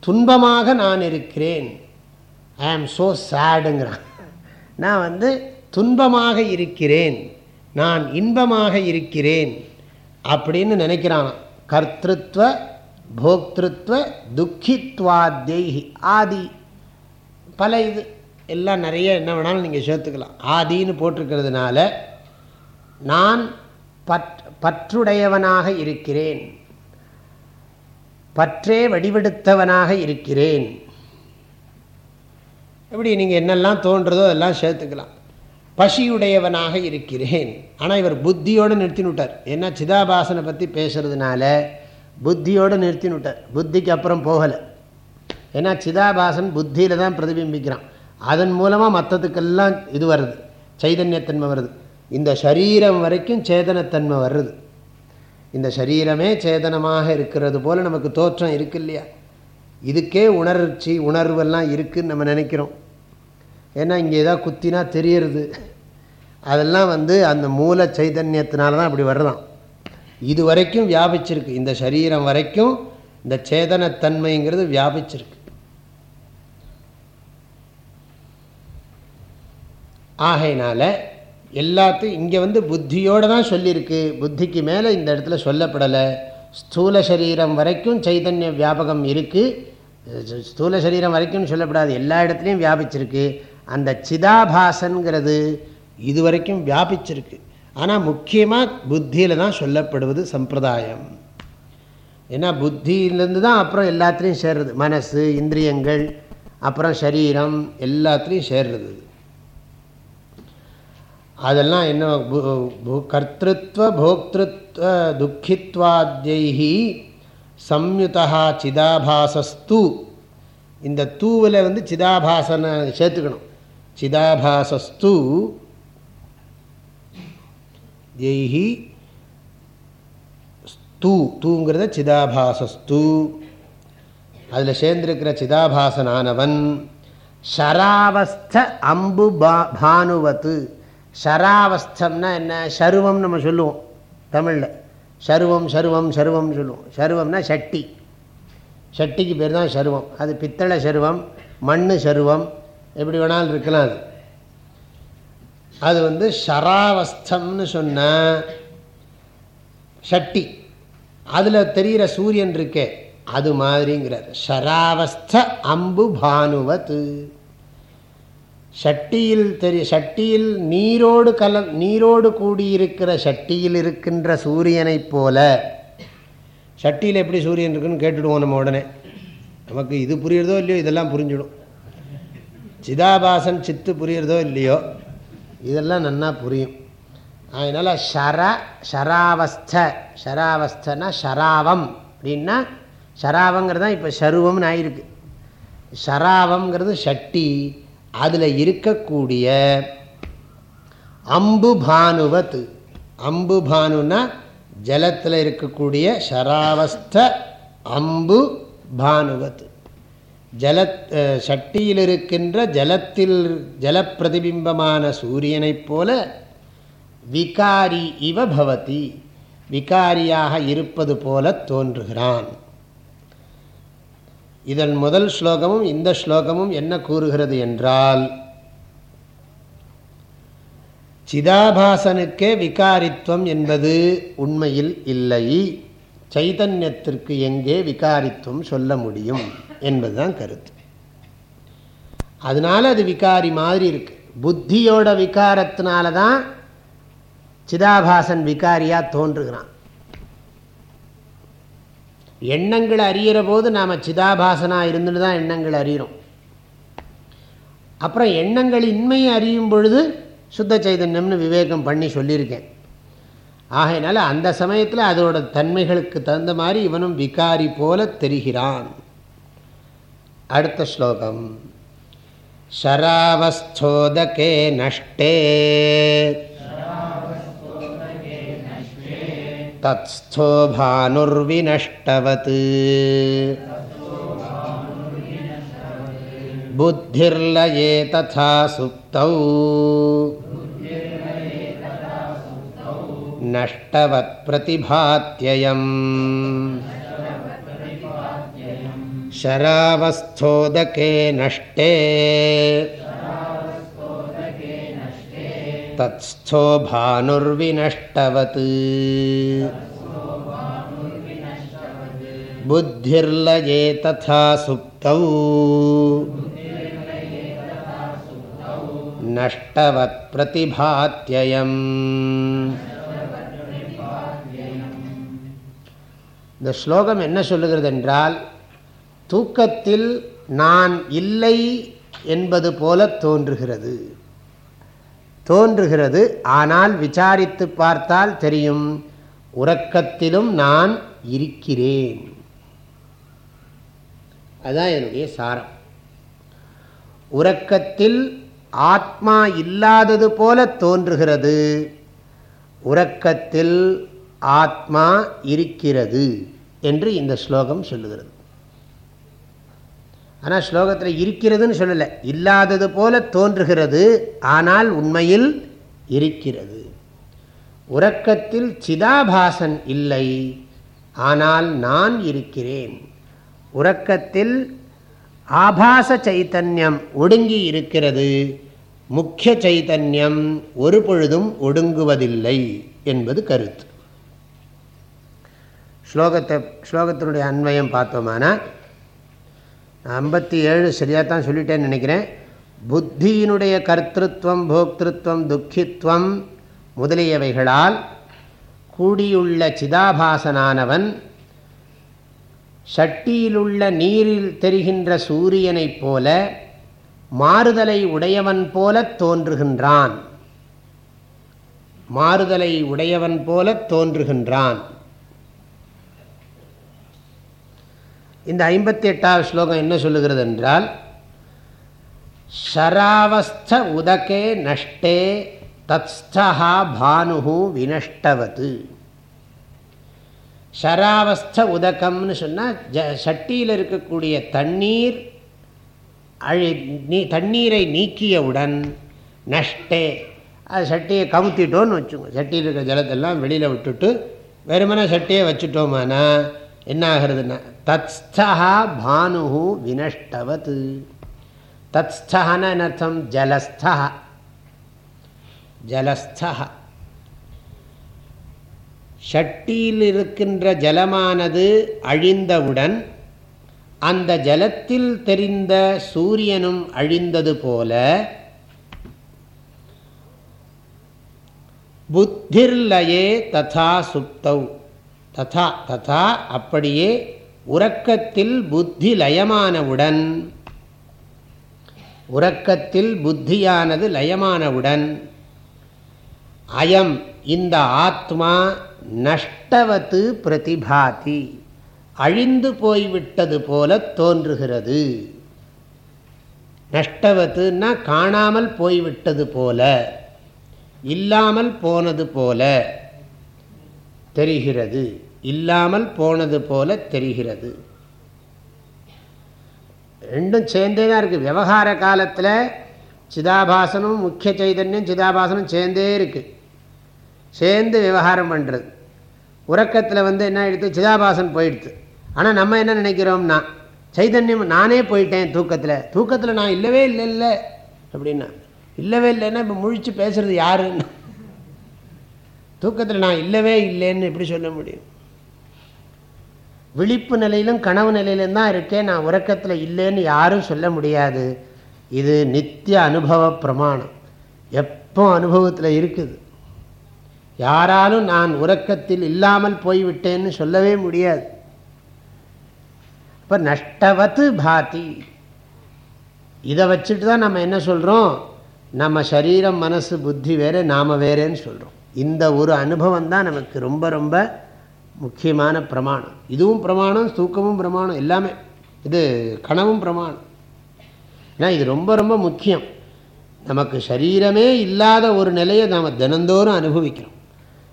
[SPEAKER 1] துன்பமாக நான் இருக்கிறேன். ஐ ஆம் ஸோ சேடுங்கிறான் நான் வந்து துன்பமாக இருக்கிறேன். நான் இன்பமாக இருக்கிறேன். அப்படின்னு நினைக்கிறான் கர்த்திருவ போக்திருத்வ துக்கித்வாத்யி ஆதி பல இது. எல்லாம் நிறைய என்ன வேணாலும் நீங்கள் சேர்த்துக்கலாம். ஆதின்னு போட்டிருக்கிறதுனால நான் பற் பற்றுடையவனாக இருக்கிறேன். பற்றே வடிவெடுத்தவனாக இருக்கிறேன். எப்படி நீங்கள் என்னெல்லாம் தோன்றதோ அதெல்லாம் சேர்த்துக்கலாம். பசியுடையவனாக இருக்கிறேன். ஆனால் இவர் புத்தியோடு நிறுத்தினுட்டார். ஏன்னா சிதாபாசனை பற்றி பேசுறதுனால புத்தியோடு நிறுத்தினுட்டார். புத்திக்கு அப்புறம் போகலை. ஏன்னா சிதாபாசன் புத்தியில் தான் பிரதிபிம்பிக்கிறான். அதன் மூலமாக மற்றதுக்கெல்லாம் இது வருது. சைதன்யத்தன்மை வருது. இந்த சரீரம் வரைக்கும் சேதனத்தன்மை வருது. இந்த சரீரமே சேதனமாக இருக்கிறது போல் நமக்கு தோற்றம் இருக்கு இல்லையா? இதுக்கே உணர்ச்சி உணர்வெல்லாம் இருக்குதுன்னு நம்ம நினைக்கிறோம். ஏன்னா இங்கே ஏதாவது குத்தினா தெரியறது. அதெல்லாம் வந்து அந்த மூல சைதன்யத்தினால தான் அப்படி வர்றதான் இது வரைக்கும் வியாபிச்சிருக்கு. இந்த சரீரம் வரைக்கும் இந்த சேதனத்தன்மைங்கிறது வியாபிச்சிருக்கு. ஆகையினால எல்லாத்தையும் இங்கே வந்து புத்தியோடு தான் சொல்லியிருக்கு. புத்திக்கு மேலே இந்த இடத்துல சொல்லப்படலை. ஸ்தூல சரீரம் வரைக்கும் சைதன்ய வியாபகம் இருக்குது ஸ்தூல சரீரம் வரைக்கும் சொல்லப்படாது. எல்லா இடத்துலையும் வியாபிச்சிருக்கு. அந்த சிதாபாசன்கிறது இது வரைக்கும் வியாபிச்சிருக்கு. ஆனால் முக்கியமாக புத்தியில் தான் சொல்லப்படுவது சம்பிரதாயம். ஏன்னா புத்தியிலேருந்து தான் அப்புறம் எல்லாத்துலேயும் சேர்றது. மனசு இந்திரியங்கள் அப்புறம் சரீரம் எல்லாத்துலேயும் சேர்றது. அதெல்லாம் என்ன கர்த்திருவ போக்திருத்வ துக்கித்வாத்யி சம்யுதா சிதாபாசஸ்து. இந்த தூவில் வந்து சிதாபாசனை சேர்த்துக்கணும். சிதாபாசஸ்து எய்ஹி தூ தூங்கிறத சிதாபாசஸ்து. அதில் சேர்ந்திருக்கிற சிதாபாசனானவன் ஷராவஸ்த அம்பு பா பானுவத்து. சராவஸ்தம்னா என்ன? சருவம் நம்ம சொல்லுவோம் தமிழில். சருவம் சருவம் சருவம்னு சொல்லுவோம். சருவம்னா சட்டி சட்டிக்கு பேர் தான் சருவம் அது பித்தளை சருவம் மண் சருவம் எப்படி வேணாலும் இருக்கலாம் அது. அது வந்து ஷராவஸ்தம்னு சொன்ன சட்டி அதில் தெரிகிற சூரியன் இருக்கே அது மாதிரிங்கிறார். ஷராவஸ்த அம்பு பானுவத்து சட்டியில் தெரிய சட்டியில் நீரோடு கல நீரோடு கூடியிருக்கிற சட்டியில் இருக்கின்ற சூரியனைப் போல சட்டியில் எப்படி சூரியன் இருக்குன்னு கேட்டுடுவோம் நம்ம உடனே. நமக்கு இது புரியுறதோ இல்லையோ இதெல்லாம் புரிஞ்சிடும். சிதாபாசன் சித்து புரியுறதோ இல்லையோ இதெல்லாம் நன்னா புரியும். அதனால் ஷர ஷராவஸ்த ஷராவஸ்தனா ஷராவம் அப்படின்னா ஷராவங்கிறது தான் இப்போ ஷருவம்னு ஆயிருக்கு. ஷராவங்கிறது ஷட்டி அதில் இருக்கக்கூடிய அம்பு பானுவத் அம்பு பானுனா ஜலத்தில் இருக்கக்கூடிய ஷராவஸ்த அம்பு பானுவத் ஜல சட்டியில் இருக்கின்ற ஜலத்தில் ஜலப்பிரதிபிம்பமான சூரியனைப் போல விகாரி இவ பவதி. விகாரியாக இருப்பது போல தோன்றுகிறான். இதன் முதல் ஸ்லோகமும் இந்த ஸ்லோகமும் என்ன கூறுகிறது என்றால் சிதாபாசனுக்கே விகாரித்துவம் என்பது உண்மையில் இல்லை. சைதன்யத்திற்கு எங்கே விகாரித்துவம் சொல்ல முடியும்? என்பதுதான் கருத்து. அதனால் அது விகாரி மாதிரி இருக்கு. புத்தியோட விகாரத்தினால தான் சிதாபாசன் விகாரியாக தோன்றுகிறான். எண்ணங்களை அறியிற போது நாம் சிதாபாசனாக இருந்துட்டு தான் எண்ணங்களை அறிகிறோம் அப்புறம் எண்ணங்கள் இன்மையை அறியும் பொழுது சுத்த சைதன்யம்னு விவேகம் பண்ணி சொல்லியிருக்கேன் ஆகையினால அந்த சமயத்தில் அதோட தன்மைகளுக்கு தகுந்த மாதிரி இவனும் விகாரி போல தெரிகிறான் அடுத்த ஸ்லோகம் शरावस्थोदके नष्टे तत्स्थो भानुर्विनष्टवत् बुद्धिर्लये तथा सुप्तौ नष्टवत्प्रतिभात्ययम् शरावस्थोदके नष्टे तत्स्थो भानुर्विनष्टवत् बुद्धिर्लये तथा सुप्तौ नष्टवत्प्रतिभात्ययम् இந்த ஸ்லோகம் என்ன சொல்லுகிறது என்றால் தூக்கத்தில் நான் இல்லை என்பது போல தோன்றுகிறது தோன்றுகிறது. ஆனால் விசாரித்து பார்த்தால் தெரியும். உறக்கத்திலும் நான் இருக்கிறேன். அதுதான் என்னுடைய சாரம். உறக்கத்தில் ஆத்மா இல்லாதது போல தோன்றுகிறது. உறக்கத்தில் ஆத்மா இருக்கிறது என்று இந்த ஸ்லோகம் சொல்லுகிறது. ஆனால் ஸ்லோகத்தில் இருக்கிறதுன்னு சொல்லலை. இல்லாதது போல தோன்றுகிறது ஆனால் உண்மையில் இருக்கிறது. உறக்கத்தில் சிதாபாசன் இல்லை ஆனால் நான் இருக்கிறேன். உறக்கத்தில் ஆபாச சைத்தன்யம் ஒடுங்கி இருக்கிறது முக்கிய சைத்தன்யம் ஒரு பொழுதும் ஒடுங்குவதில்லை என்பது கருத்து. ஸ்லோகத்தை ஸ்லோகத்தினுடைய அன்வயம் பார்த்தோமானால் ஐம்பத்தி ஏழு சரியாக தான் சொல்லிட்டேன்னு நினைக்கிறேன். புத்தியினுடைய கர்த்தத்துவம் போக்திருத்வம் துக்கித்வம் முதலியவைகளால் கூடியுள்ள சிதாபாசனானவன் ஷட்டியிலுள்ள நீரில் தெரிகின்ற சூரியனைப் போல மாறுதலை உடையவன் போல தோன்றுகின்றான். மாறுதலை உடையவன் போல தோன்றுகின்றான். இந்த ஐம்பத்தி எட்டாவது ஸ்லோகம் என்ன சொல்லுகிறது என்றால் ஷராவஸ்த உதகே நஷ்டே தத்ஸ்தா பானு வினஷ்டவது. ஷராவஸ்த உதகம்னு சொன்னால் ஜ சட்டியில் இருக்கக்கூடிய தண்ணீர் அழி நீ தண்ணீரை நீக்கியவுடன் நஷ்டே அது சட்டியை கவுத்திட்டோன்னு வச்சுக்கோங்க. சட்டியில் இருக்கிற ஜலத்தெல்லாம் வெளியில் விட்டுட்டு வெறுமனை சட்டியை வச்சுட்டோமானா என்ன ஆகிறதுனா தத்ஸ்தா பானு வினஷ்டவத் தத்ஸ்தன அர்த்தம் ஜலஸ்தா ஜலஸ்தா ஷட்டியில் இருக்கின்ற ஜலமானது அழிந்தவுடன் அந்த ஜலத்தில் தெரிந்த சூரியனும் அழிந்தது போல புத்திர்லயே ததா சுப்தௌ. ததா ததா அப்படியே உறக்கத்தில் புத்தி லயமானவுடன் உறக்கத்தில் புத்தியானது லயமானவுடன் அயம் இந்த ஆத்மா நஷ்டவத்து பிரதிபாதி அழிந்து போய்விட்டது போல தோன்றுகிறது. நஷ்டவத்துன்னா காணாமல் போய்விட்டது போல இல்லாமல் போனது போல தெரிகிறது. இல்லாமல் போனது போல தெரிகிறது. ரெண்டும் சேர்ந்தே தான் இருக்குது விவகார காலத்தில் சிதாபாசனும் முக்கிய சைதன்யம் சிதாபாசனும் சேர்ந்தே இருக்குது சேர்ந்து விவகாரம் பண்ணுறது உறக்கத்தில் வந்து என்ன ஆகிடுது சிதாபாசன் போயிடுது ஆனால் நம்ம என்ன நினைக்கிறோம்னா சைதன்யம் நானே போயிட்டேன் தூக்கத்தில். தூக்கத்தில் நான் இல்லவே இல்லை இல்லை அப்படின்னா இல்லவே இல்லைன்னா இப்போ முழிச்சு பேசுகிறது யாருன்னு? தூக்கத்தில் நான் இல்லவே இல்லைன்னு எப்படி சொல்ல முடியும்? விழிப்பு நிலையிலும் கனவு நிலையிலும் தான் இருக்கேன். நான் உறக்கத்தில் இல்லைன்னு யாரும் சொல்ல முடியாது. இது நித்திய அனுபவ பிரமாணம். எப்போ அனுபவத்தில் இருக்குது? யாராலும் நான் உறக்கத்தில் இல்லாமல் போய்விட்டேன்னு சொல்லவே முடியாது. இப்போ நஷ்டவத்து பாதி. இதை வச்சுட்டு தான் நம்ம என்ன சொல்கிறோம் நம்ம சரீரம் மனசு புத்தி வேறு நாம் வேறேன்னு சொல்கிறோம் இந்த ஒரு அனுபவம் தான் நமக்கு ரொம்ப ரொம்ப முக்கியமான பிரமாணம். இதுவும் பிரமாணம் தூக்கமும் பிரமாணம் எல்லாமே. இது கனவும் பிரமாணம். ஏன்னா இது ரொம்ப ரொம்ப முக்கியம். நமக்கு சரீரமே இல்லாத ஒரு நிலையை நாம் தினந்தோறும் அனுபவிக்கிறோம்.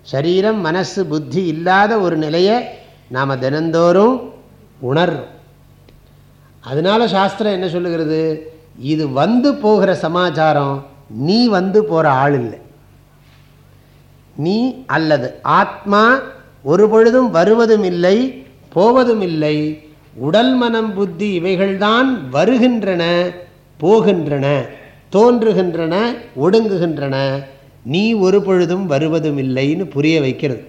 [SPEAKER 1] சரீரம் மனசு புத்தி இல்லாத ஒரு நிலையை நாம் தினந்தோறும் உணர்றோம். அதனால சாஸ்திரம் என்ன சொல்லுகிறது? இது வந்து போகிற சமாச்சாரம் நீ வந்து போகிற ஆள் இல்லை. நீ அல்லது ஆத்மா ஒரு பொழுதும் வருவதும் இல்லை போவதும் இல்லை. உடல் மனம் புத்தி இவைகள்தான் வருகின்றன போகின்றன தோன்றுகின்றன ஒடுங்குகின்றன. நீ ஒரு பொழுதும் வருவதும் இல்லைன்னு புரிய வைக்கிறது.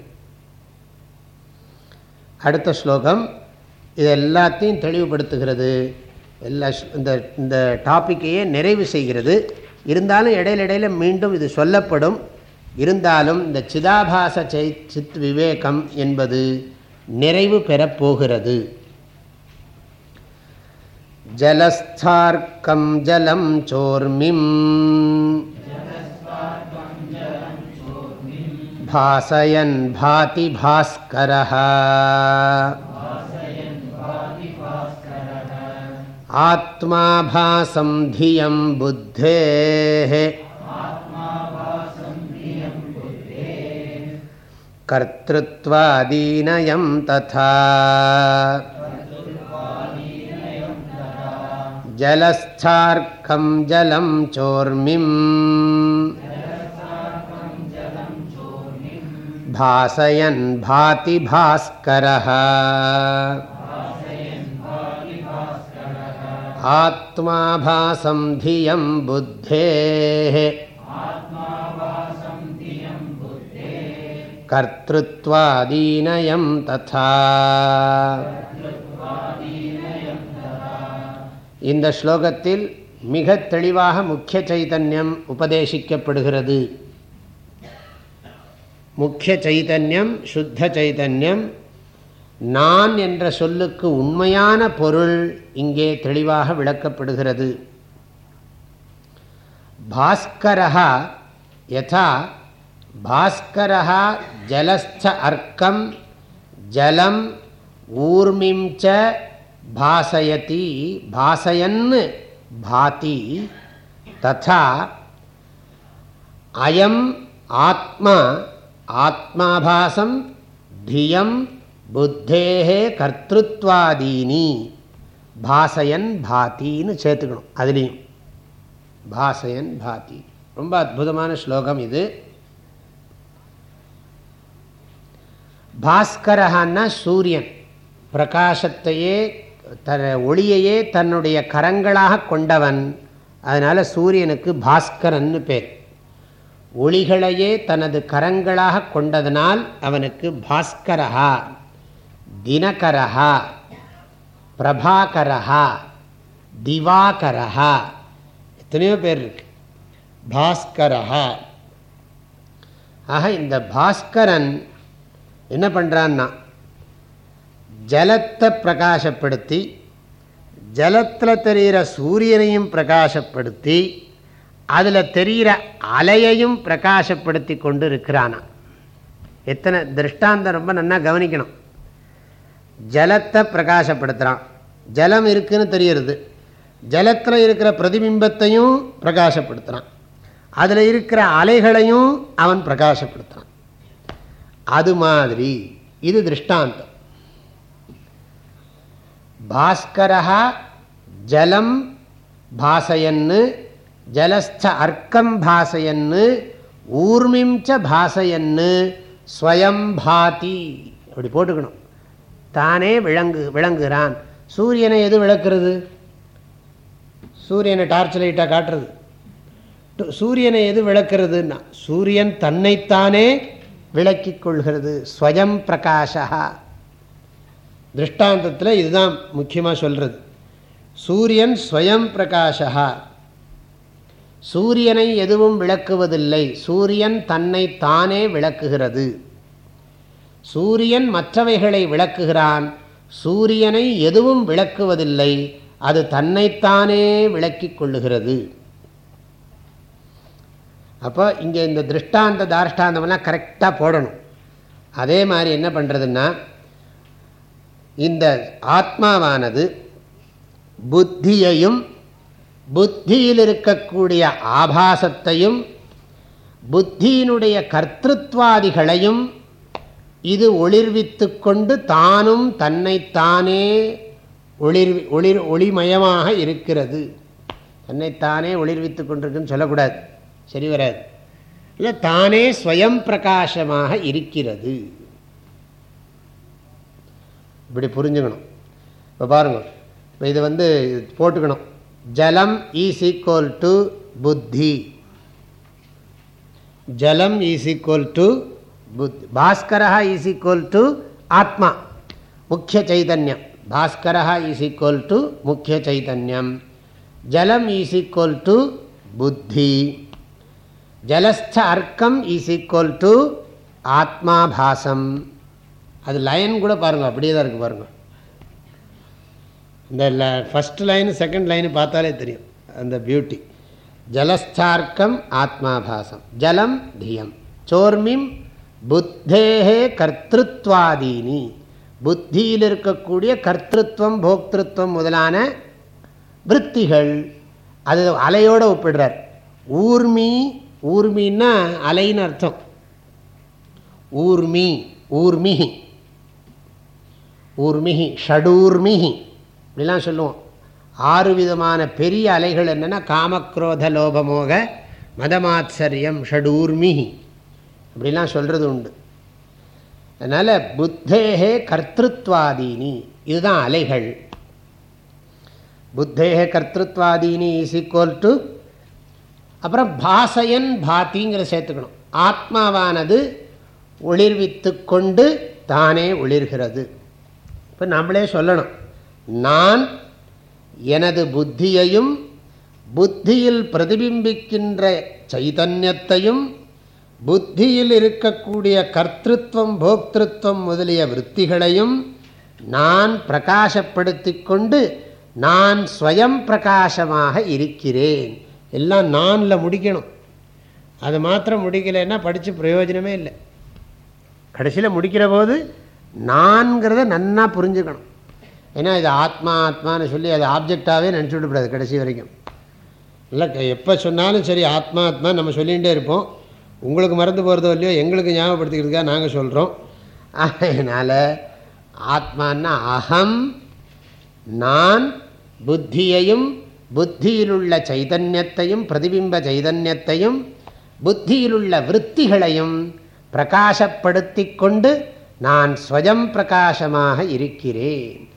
[SPEAKER 1] அடுத்த ஸ்லோகம் இது எல்லாத்தையும் தெளிவுபடுத்துகிறது. எல்லா இந்த இந்த டாப்பிக்கையே நிறைவு செய்கிறது. இருந்தாலும் இடையில இடையில மீண்டும் இது சொல்லப்படும். இருந்தாலும் இந்த சிதாபாச சை சித் விவேகம் என்பது நிறைவு பெறப்போகிறது ஜலஸ்தார்க்கம் ஜலம் சோர்மிம். பாசயன் பாதி பாஸ்கர ஆத்மாபாசம் தியம் புத்தே कर्तृत्वादीनयं तथा जलस्थार्कं जलं चोर्मिम् भासयन् भाति भास्करः आत्मा भासं धियं बुद्धेः கர்த்தத்வாதீனயம் ததா இந்த ஸ்லோகத்தில் மிக தெளிவாக முக்கிய சைதன்யம் உபதேசிக்கப்படுகிறது. முக்கிய சைதன்யம் சுத்த சைதன்யம் நான் என்ற சொல்லுக்கு உண்மையான பொருள் இங்கே தெளிவாக விளக்கப்படுகிறது. பாஸ்கரா யதா பாஸ்கரா ஜலஸ்த அர்க்கம் ஜலம் ஊர்மிம் ச பாசயதி பாசயன் பாதி ததா அயம் ஆத்மா ஆத்மாபாசம் தியம் புத்தேகே கர்த்திருவாதீனி பாசயன் பாத்தின்னு சேர்த்துக்கணும் அதுலேயும். பாசயன் பாத்தி ரொம்ப அற்புதமான ஸ்லோகம் இது. பாஸ்கரஹான்னா சூரியன். பிரகாசத்தையே தன் ஒளியையே தன்னுடைய கரங்களாக கொண்டவன். அதனால் சூரியனுக்கு பாஸ்கரன்னு பேர். ஒளிகளையே தனது கரங்களாக கொண்டதனால் அவனுக்கு பாஸ்கரஹா தினகரஹா பிரபாகரஹா திவாகரஹா எத்தனையோ பேர் இருக்கு. பாஸ்கரஹா. ஆக இந்த பாஸ்கரன் என்ன பண்ணுறான்னா ஜலத்தை பிரகாசப்படுத்தி ஜலத்தில் தெரிகிற சூரியனையும் பிரகாசப்படுத்தி அதில் தெரிகிற அலையையும் பிரகாசப்படுத்தி கொண்டு இருக்கிறானா எத்தனை திருஷ்டாந்தம் ரொம்ப நல்லா கவனிக்கணும். ஜலத்தை பிரகாசப்படுத்துகிறான் ஜலம் இருக்குதுன்னு தெரிகிறது ஜலத்தில் இருக்கிற பிரதிபிம்பத்தையும் பிரகாசப்படுத்துகிறான் அதில் இருக்கிற அலைகளையும் அவன் பிரகாசப்படுத்துகிறான் அது மாதிரி. இது திருஷ்டாந்தம். பாஸ்கரா ஜலம் பாசையன்னு ஜலஸ்த அர்க்கம் பாசையன்னு ஊர்மிம் ச பாசையன்னு ஸ்வயம் பாதி. அப்படி போட்டுக்கணும். தானே விளங்கு விளங்குகிறான். சூரியனை எது விளக்குறது? சூரியனை டார்ச் லைட்டாக காட்டுறது. சூரியனை எது விளக்குறதுன்னா சூரியன் தன்னைத்தானே விளக்கிக் கொள்கிறது ஸ்வயம் பிரகாஷா. திருஷ்டாந்தத்தில் இதுதான் முக்கியமாக சொல்கிறது சூரியன் ஸ்வயம் பிரகாஷா. சூரியனை எதுவும் விளக்குவதில்லை. சூரியன் தன்னை தானே விளக்குகிறது. சூரியன் மற்றவைகளை விளக்குகிறான். சூரியனை எதுவும் விளக்குவதில்லை. அது தன்னைத்தானே விளக்கிக் கொள்ளுகிறது. அப்போ இங்கே இந்த திருஷ்டாந்த தாஷ்டாந்தமெல்லாம் கரெக்டாக போடணும். அதே மாதிரி என்ன பண்ணுறதுன்னா இந்த ஆத்மாவானது புத்தியையும் புத்தியில் இருக்கக்கூடிய ஆபாசத்தையும் புத்தியினுடைய கர்த்தத்வாதிகளையும் இது ஒளிர்வித்து கொண்டு தானும் தன்னைத்தானே ஒளிர் ஒளிர் ஒளிமயமாக இருக்கிறது. தன்னைத்தானே ஒளிர்வித்து கொண்டிருக்குன்னு சொல்லக்கூடாது. சரி வராது. இல்லை தானே ஸ்வயம் பிரகாசமாக இருக்கிறது. இப்படி புரிஞ்சுக்கணும். இப்போ பாருங்கள் இப்போ இது வந்து போட்டுக்கணும். ஜலம் ஈஸ் ஈக்குவல் டு புத்தி. ஜலம் ஈஸ் ஈக்குவல் டு புத் பாஸ்கரா ஈஸ் ஈக்குவல் டு ஆத்மா. முக்கிய சைதன்யம். பாஸ்கரா ஈஸ் ஈக்குவல் டு முக்கிய சைதன்யம். ஜலம் ஈஸ் ஈக்குவல் டு புத்தி. ஜலஸ்த அர்க்கம் இஸ் ஈக்குவல் டு ஆத்மாபாசம். அது லைன் கூட பாருங்கள் அப்படியே தான் இருக்குது பாருங்கள் இந்த ஃபஸ்ட் லைன் செகண்ட் லைன் பார்த்தாலே தெரியும் அந்த பியூட்டி ஜலஸ்தார்க்கம் ஆத்மாபாசம். ஜலம் தியம். சோர்மிம் புத்தேகே கர்த்திருவாதீனி புத்தியில் இருக்கக்கூடிய கர்த்திருவம் போக்திருத்துவம் முதலான விற்த்திகள். அது அலையோடு ஒப்பிடுறார். ஊர்மி ஊர்மின்னா அலைன்னு அர்த்தம். ஊர்மி ஊர்மிஹி ஊர்மிஹி ஷடூர்மிஹி இப்படிலாம் சொல்லுவோம். ஆறு விதமான பெரிய அலைகள் என்னென்னா காமக்ரோத லோபமோக மதமாச்சரியம் ஷடூர்மிஹி அப்படிலாம் சொல்கிறது உண்டு. அதனால் புத்தேகே கர்த்தத்வாதீனி. இதுதான் அலைகள். புத்தேகே கர்த்தத்வாதீனி இஸ் ஈக்குவல் டு அப்புறம் பாசையன் பாத்திங்கிற சேர்த்துக்கணும். ஆத்மாவானது ஒளிர்வித்து கொண்டு தானே ஒளிர்கிறது. இப்போ நம்மளே சொல்லணும். நான் எனது புத்தியையும் புத்தியில் பிரதிபிம்பிக்கின்ற சைதன்யத்தையும் புத்தியில் இருக்கக்கூடிய கர்த்தத்துவம் போக்திருத்துவம் முதலிய விற்த்திகளையும் நான் பிரகாசப்படுத்தி கொண்டு நான் ஸ்வயம் பிரகாசமாக இருக்கிறேன். எல்லாம் நானில் முடிக்கணும். அது மாத்திரம் முடிக்கலைன்னா படித்து பிரயோஜனமே இல்லை. கடைசியில் முடிக்கிற போது நான்கிறத நன்னா புரிஞ்சுக்கணும். ஏன்னா இது ஆத்மா ஆத்மான்னு சொல்லி அது ஆப்ஜெக்டாகவே நினச்சி விடக்கூடாது கடைசி வரைக்கும். இல்லை எப்போ சொன்னாலும் சரி ஆத்மா ஆத்மா நம்ம சொல்லிகிட்டே இருப்போம். உங்களுக்கு மறந்து போகிறதோ இல்லையோ எங்களுக்கு ஞாபகப்படுத்திக்கிறதுக்காக நாங்கள் சொல்கிறோம் அதனால் ஆத்மான்னா அகம் நான் புத்தியையும் புத்தியிலுள்ள சைதன்யத்தையும் பிரதிபிம்ப சைதன்யத்தையும் புத்தியிலுள்ள விற்த்திகளையும் பிரகாசப்படுத்தி கொண்டு நான் ஸ்வயம் பிரகாசமாக இருக்கிறேன்.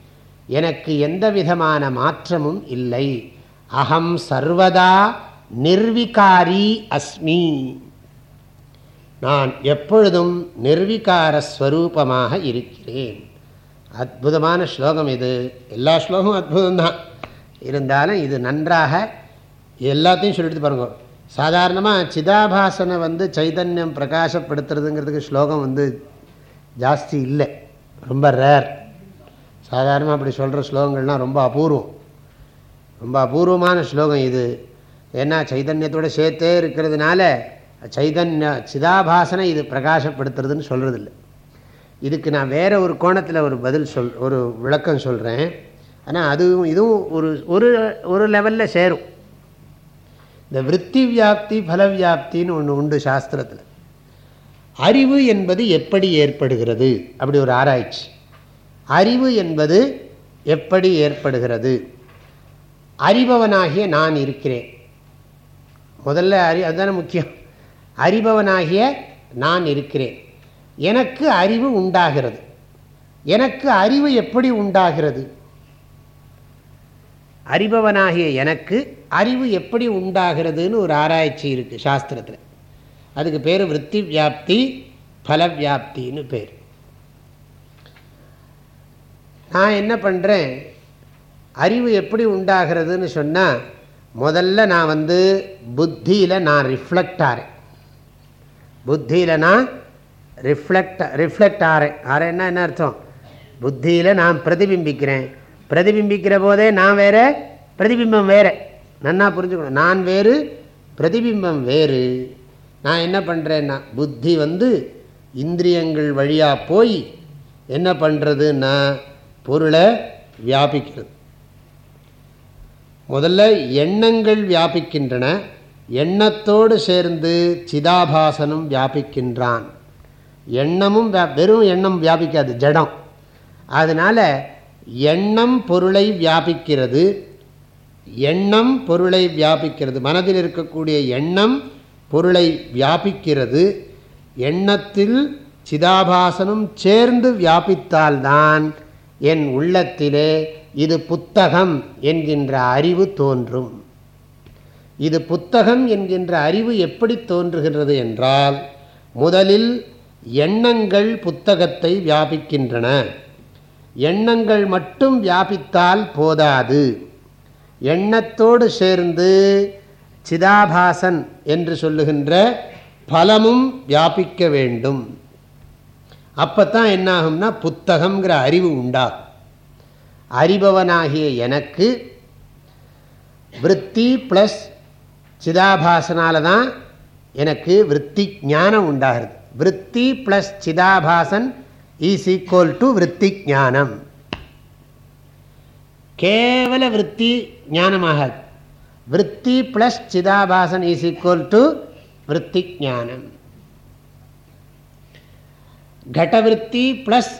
[SPEAKER 1] எனக்கு எந்த விதமான மாற்றமும் இல்லை. அகம் சர்வதா நிர்விகாரி அஸ்மி. நான் எப்பொழுதும் நிர்விகாரஸ்வரூபமாக இருக்கிறேன். அற்புதமான ஸ்லோகம் இது. எல்லா ஸ்லோகமும் அற்புதம்தான். இருந்தாலும் இது நன்றாக எல்லாத்தையும் சொல்லிட்டு பாருங்க. சாதாரணமாக சிதாபாசனை வந்து சைதன்யம் பிரகாசப்படுத்துறதுங்கிறதுக்கு ஸ்லோகம் வந்து ஜாஸ்தி இல்லை. ரொம்ப ரேர் சாதாரணமாக அப்படி சொல்கிற ஸ்லோகங்கள்லாம் ரொம்ப அபூர்வம். ரொம்ப அபூர்வமான ஸ்லோகம் இது. ஏன்னா சைதன்யத்தோடு சேர்த்தே இருக்கிறதுனால சைதன்ய சிதாபாசனை இது பிரகாசப்படுத்துறதுன்னு சொல்கிறதில்ல இதுக்கு நான் வேறு ஒரு கோணத்தில் ஒரு பதில் சொல் ஒரு விளக்கம் சொல்கிறேன் ஆனால் அதுவும் இதுவும் ஒரு ஒரு ஒரு லெவலில் சேரும். இந்த விற்பி வியாப்தி பல வியாப்தின்னு ஒன்று உண்டு சாஸ்திரத்தில். அறிவு என்பது எப்படி ஏற்படுகிறது? அப்படி ஒரு ஆராய்ச்சி. அறிவு என்பது எப்படி ஏற்படுகிறது? அறிபவனாகிய நான் இருக்கிறேன். முதல்ல அறி அதுதானே முக்கியம். அறிபவனாகிய நான் இருக்கிறேன். எனக்கு அறிவு உண்டாகிறது. எனக்கு அறிவு எப்படி உண்டாகிறது? அறிபவனாகிய எனக்கு அறிவு எப்படி உண்டாகிறதுன்னு ஒரு ஆராய்ச்சி இருக்குது சாஸ்திரத்தில். அதுக்கு பேர் விற்பி வியாப்தி பல வியாப்தின்னு பேர். நான் என்ன பண்ணுறேன் அறிவு எப்படி உண்டாகிறதுன்னு சொன்னால் முதல்ல நான் வந்து புத்தியில் நான் ரிஃப்ளெக்ட் ஆகிறேன் புத்தியில் நான் ரிஃப்ளெக்ட் ரிஃப்ளெக்ட் ஆகிறேன் ஆறேன்னா என்ன அர்த்தம்? புத்தியில் நான் பிரதிபிம்பிக்கிறேன். பிரதிபிம்பிக்கிற போதே நான் வேற பிரதிபிம்பம் வேற. நன்னா புரிஞ்சுக்கணும். நான் வேறு பிரதிபிம்பம் வேறு. நான் என்ன பண்ணுறேன்னா புத்தி வந்து இந்திரியங்கள் வழியாக போய் என்ன பண்ணுறதுன்னா பொருளை வியாபிக்கிறது. முதல்ல எண்ணங்கள் வியாபிக்கின்றன. எண்ணத்தோடு சேர்ந்து சிதாபாசனும் வியாபிக்கின்றான். எண்ணமும் வெறும் எண்ணம் வியாபிக்காது ஜடம். அதனால் எண்ணம் பொருளை வியாபிக்கிறது. எண்ணம் பொருளை வியாபிக்கிறது. மனதில் இருக்கக்கூடிய எண்ணம் பொருளை வியாபிக்கிறது. எண்ணத்தில் சிதாபாசனும் சேர்ந்து வியாபித்தால்தான் என் உள்ளத்திலே இது புத்தகம் என்கின்ற அறிவு தோன்றும். இது புத்தகம் என்கின்ற அறிவு எப்படி தோன்றுகிறது என்றால் முதலில் எண்ணங்கள் புத்தகத்தை வியாபிக்கின்றன. எண்ணங்கள் மட்டும் வியாபித்தால் போதாது. எண்ணத்தோடு சேர்ந்து சிதாபாசன் என்று சொல்லுகின்ற பலமும் வியாபிக்க வேண்டும். அப்போத்தான் என்னாகும்னா புத்தகங்கிற அறிவு உண்டாகும். அறிபவனாகிய எனக்கு விற்பி ப்ளஸ் சிதாபாசனால தான் எனக்கு விற்பி ஞானம் உண்டாகிறது. விற்பி ப்ளஸ் சிதாபாசன் ஈஸ் ஈக்குவல் டு விற்பி ஞானம் கேவல விற்பி ஞானமாக விற்பி பிளஸ் சிதாபாசன் இஸ் ஈக்குவல் டு விற்பி ஜானம் கடவிற்பி பிளஸ்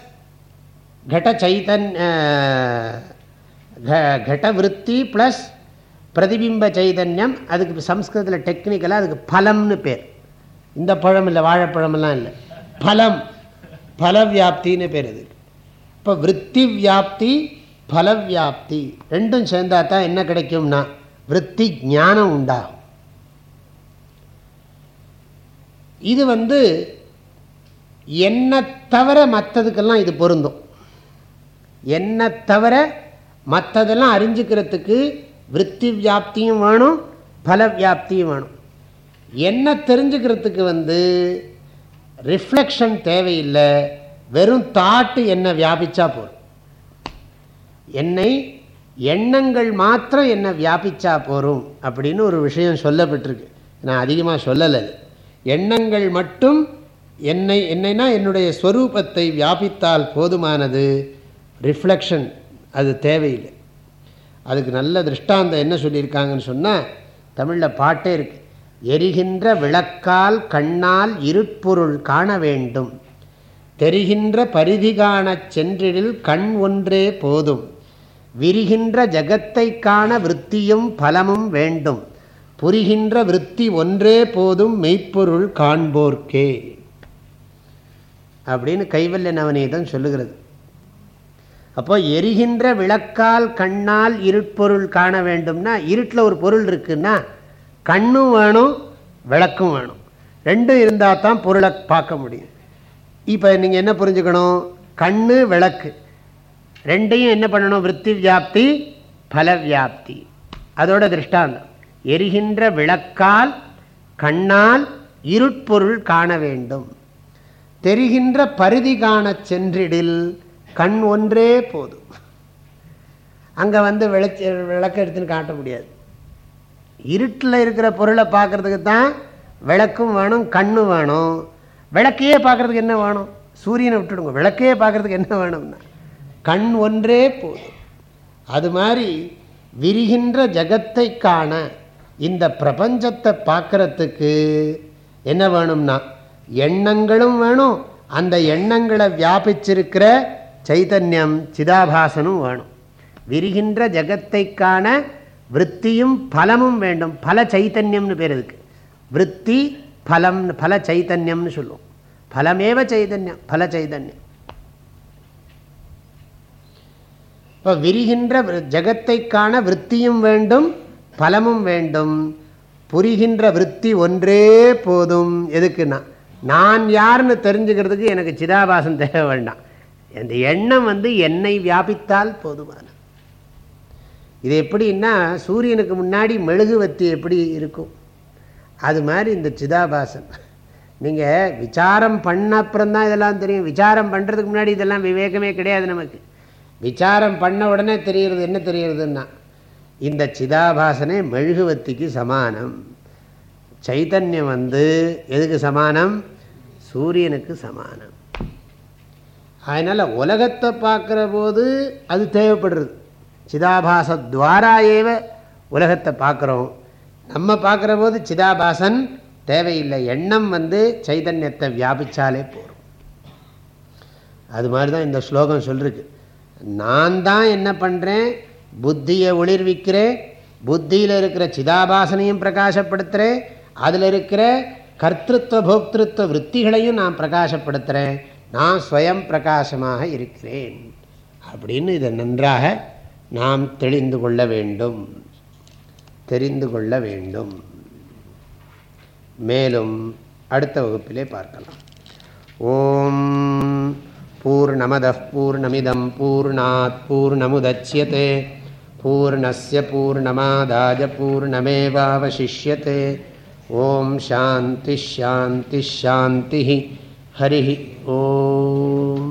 [SPEAKER 1] கடச்சைதன் கடவிற்பி பிளஸ் பிரதிபிம்ப சைதன்யம் அதுக்கு சம்ஸ்கிருதத்தில் டெக்னிக்கலாக அதுக்கு பலம்னு பேர் இந்த பழம் இல்லை வாழைப்பழமெல்லாம் இல்லை. பலம் பலவியாப்தின்னு பேர் அது. இப்போ விற்பி வியாப்தி பலவியாப்தி ரெண்டும் சேர்ந்தா தான் என்ன கிடைக்கும்னா விற்பி ஞானம் உண்டாகும். இது வந்து என்ன தவிர மற்றதுக்கெல்லாம் இது பொருந்தும். என்ன தவிர மற்றதெல்லாம் அறிஞ்சுக்கிறதுக்கு விற்பி வியாப்தியும் வேணும் பல வியாப்தியும் வேணும். என்ன தெரிஞ்சுக்கிறதுக்கு வந்து ரிஃப்ளெக்ஷன் தேவையில்லை. வெறும் தாட்டு என்னை வியாபிச்சா போதும். என்னை எண்ணங்கள் மாத்திரம் என்னை வியாபிச்சா போகும் அப்படின்னு ஒரு விஷயம் சொல்லப்பட்டிருக்கு. நான் அதிகமாக சொல்லலை. எண்ணங்கள் மட்டும் என்னை என்னைனா என்னுடைய ஸ்வரூபத்தை வியாபித்தால் போதுமானது. ரிஃப்ளெக்ஷன் அது தேவையில்லை. அதுக்கு நல்ல திருஷ்டாந்தம் என்ன சொல்லியிருக்காங்கன்னு சொன்னால் தமிழில் பாட்டே இருக்குது எரிகின்ற விளக்கால் கண்ணால் இருப்பொருள் காண வேண்டும். தெரிகின்ற பரிதி காணச் சென்றிடில் கண் ஒன்றே போதும். விரிகின்ற ஜகத்தை காண விற்த்தியும் பலமும் வேண்டும். புரிகின்ற விற்பி ஒன்றே போதும் மெய்ப்பொருள் காண்போர்க்கே. அப்படின்னு கைவல்ய நவநீதம் சொல்லுகிறது. அப்போ எரிகின்ற விளக்கால் கண்ணால் இருட்பொருள் காண வேண்டும்னா இருட்டில் ஒரு பொருள் இருக்குன்னா கண்ணும் வேணும் விளக்கும் வேணும். ரெண்டும் இருந்தால் தான் பொருளை பார்க்க முடியும். இப்போ நீங்கள் என்ன புரிஞ்சுக்கணும்? கண்ணு விளக்கு. ரெண்டையும் என்ன பண்ணணும்? விற்பி வியாப்தி பல வியாப்தி. அதோட திருஷ்டாந்தம். எரிகின்ற விளக்கால் கண்ணால் இருட்பொருள் காண வேண்டும். தெரிகின்ற பருதி காண சென்றிடில் கண் ஒன்றே போதும். அங்கே வந்து விளச்ச விளக்க எடுத்துன்னு காட்ட முடியாது. இருட்டில் இருக்கிற பொருளை பார்க்குறதுக்கு தான் விளக்கும் வேணும் கண்ணும் வேணும். விளக்கையே பார்க்குறதுக்கு என்ன வேணும்? சூரியனை விட்டுடுங்க. விளக்கையே பார்க்குறதுக்கு என்ன வேணும்னா கண் ஒன்றே போதும். அது மாதிரி விரிகின்ற ஜகத்தை காண இந்த பிரபஞ்சத்தை பார்க்குறதுக்கு என்ன வேணும்னா எண்ணங்களும் வேணும். அந்த எண்ணங்களை வியாபிச்சிருக்கிற சைதன்யம் சிதாபாசனும் வேணும். விரிகின்ற ஜகத்தை காண விற்த்தியும் பலமும் வேண்டும். பல சைத்தன்யம்னு பேர் இருக்கு விற்பி பலம் பல சைத்தன்யம்னு சொல்லுவோம். பலமேவ சைதன்யம்? பல சைதன்யம். இப்போ விரிகின்ற ஜகத்தை காண விற்த்தியும் வேண்டும் பலமும் வேண்டும். புரிகின்ற விற்பி ஒன்றே போதும். எதுக்குன்னா நான் யாருன்னு தெரிஞ்சுக்கிறதுக்கு எனக்கு சிதாபாசம் தேவை வேண்டாம். அந்த எண்ணம் வந்து என்னை வியாபித்தால் போதுமான இது எப்படின்னா சூரியனுக்கு முன்னாடி மெழுகுவத்தி எப்படி இருக்கும்? அது மாதிரி இந்த சிதாபாசன். நீங்கள் விசாரம் பண்ண அப்புறம் தான் இதெல்லாம் தெரியும். விசாரம் பண்ணுறதுக்கு முன்னாடி இதெல்லாம் விவேகமே கிடையாது நமக்கு. விசாரம் பண்ண உடனே தெரிகிறது என்ன தெரிகிறதுன்னா இந்த சிதாபாசனே மெழுகுவத்திக்கு சமானம். சைத்தன்யம் வந்து எதுக்கு சமானம்? சூரியனுக்கு சமானம். அதனால் உலகத்தை பார்க்குற போது அது தேவைப்படுறது. சிதாபாசத்வாரா ஏவ உலகத்தை பார்க்குறோம். நம்ம பார்க்குற போது சிதாபாசன் தேவையில்லை. எண்ணம் வந்து சைதன்யத்தை வியாபிச்சாலே போகும் அது மாதிரி தான் இந்த ஸ்லோகம் சொல்லிருக்கு நான் தான் என்ன பண்ணுறேன் புத்தியை ஒளிர்விக்கிறேன். புத்தியில் இருக்கிற சிதாபாசனையும் பிரகாசப்படுத்துகிறேன் அதில் இருக்கிற கர்த்தத்துவ போக்திருத்துவ விற்த்திகளையும் நான் பிரகாசப்படுத்துகிறேன் நான் ஸ்வயம் பிரகாசமாக இருக்கிறேன். அப்படின்னு இதை நன்றாக நாம் தெளிந்து கொள்ள வேண்டும். தெரிந்து கொள்ள வேண்டும். மேலும் அடுத்த வகுப்பிலே பார்க்கலாம். ஓம் பூர்ணமத பூர்ணமிதம் பூர்ணாத் பூர்ணமுதட்சியதே பூர்ணஸ்ய பூர்ணமாதாஜ பூர்ணமேவாவசிஷ்யते ஓம் சாந்தி ஷாந்தி ஷாந்தி ஹரி ஓம்.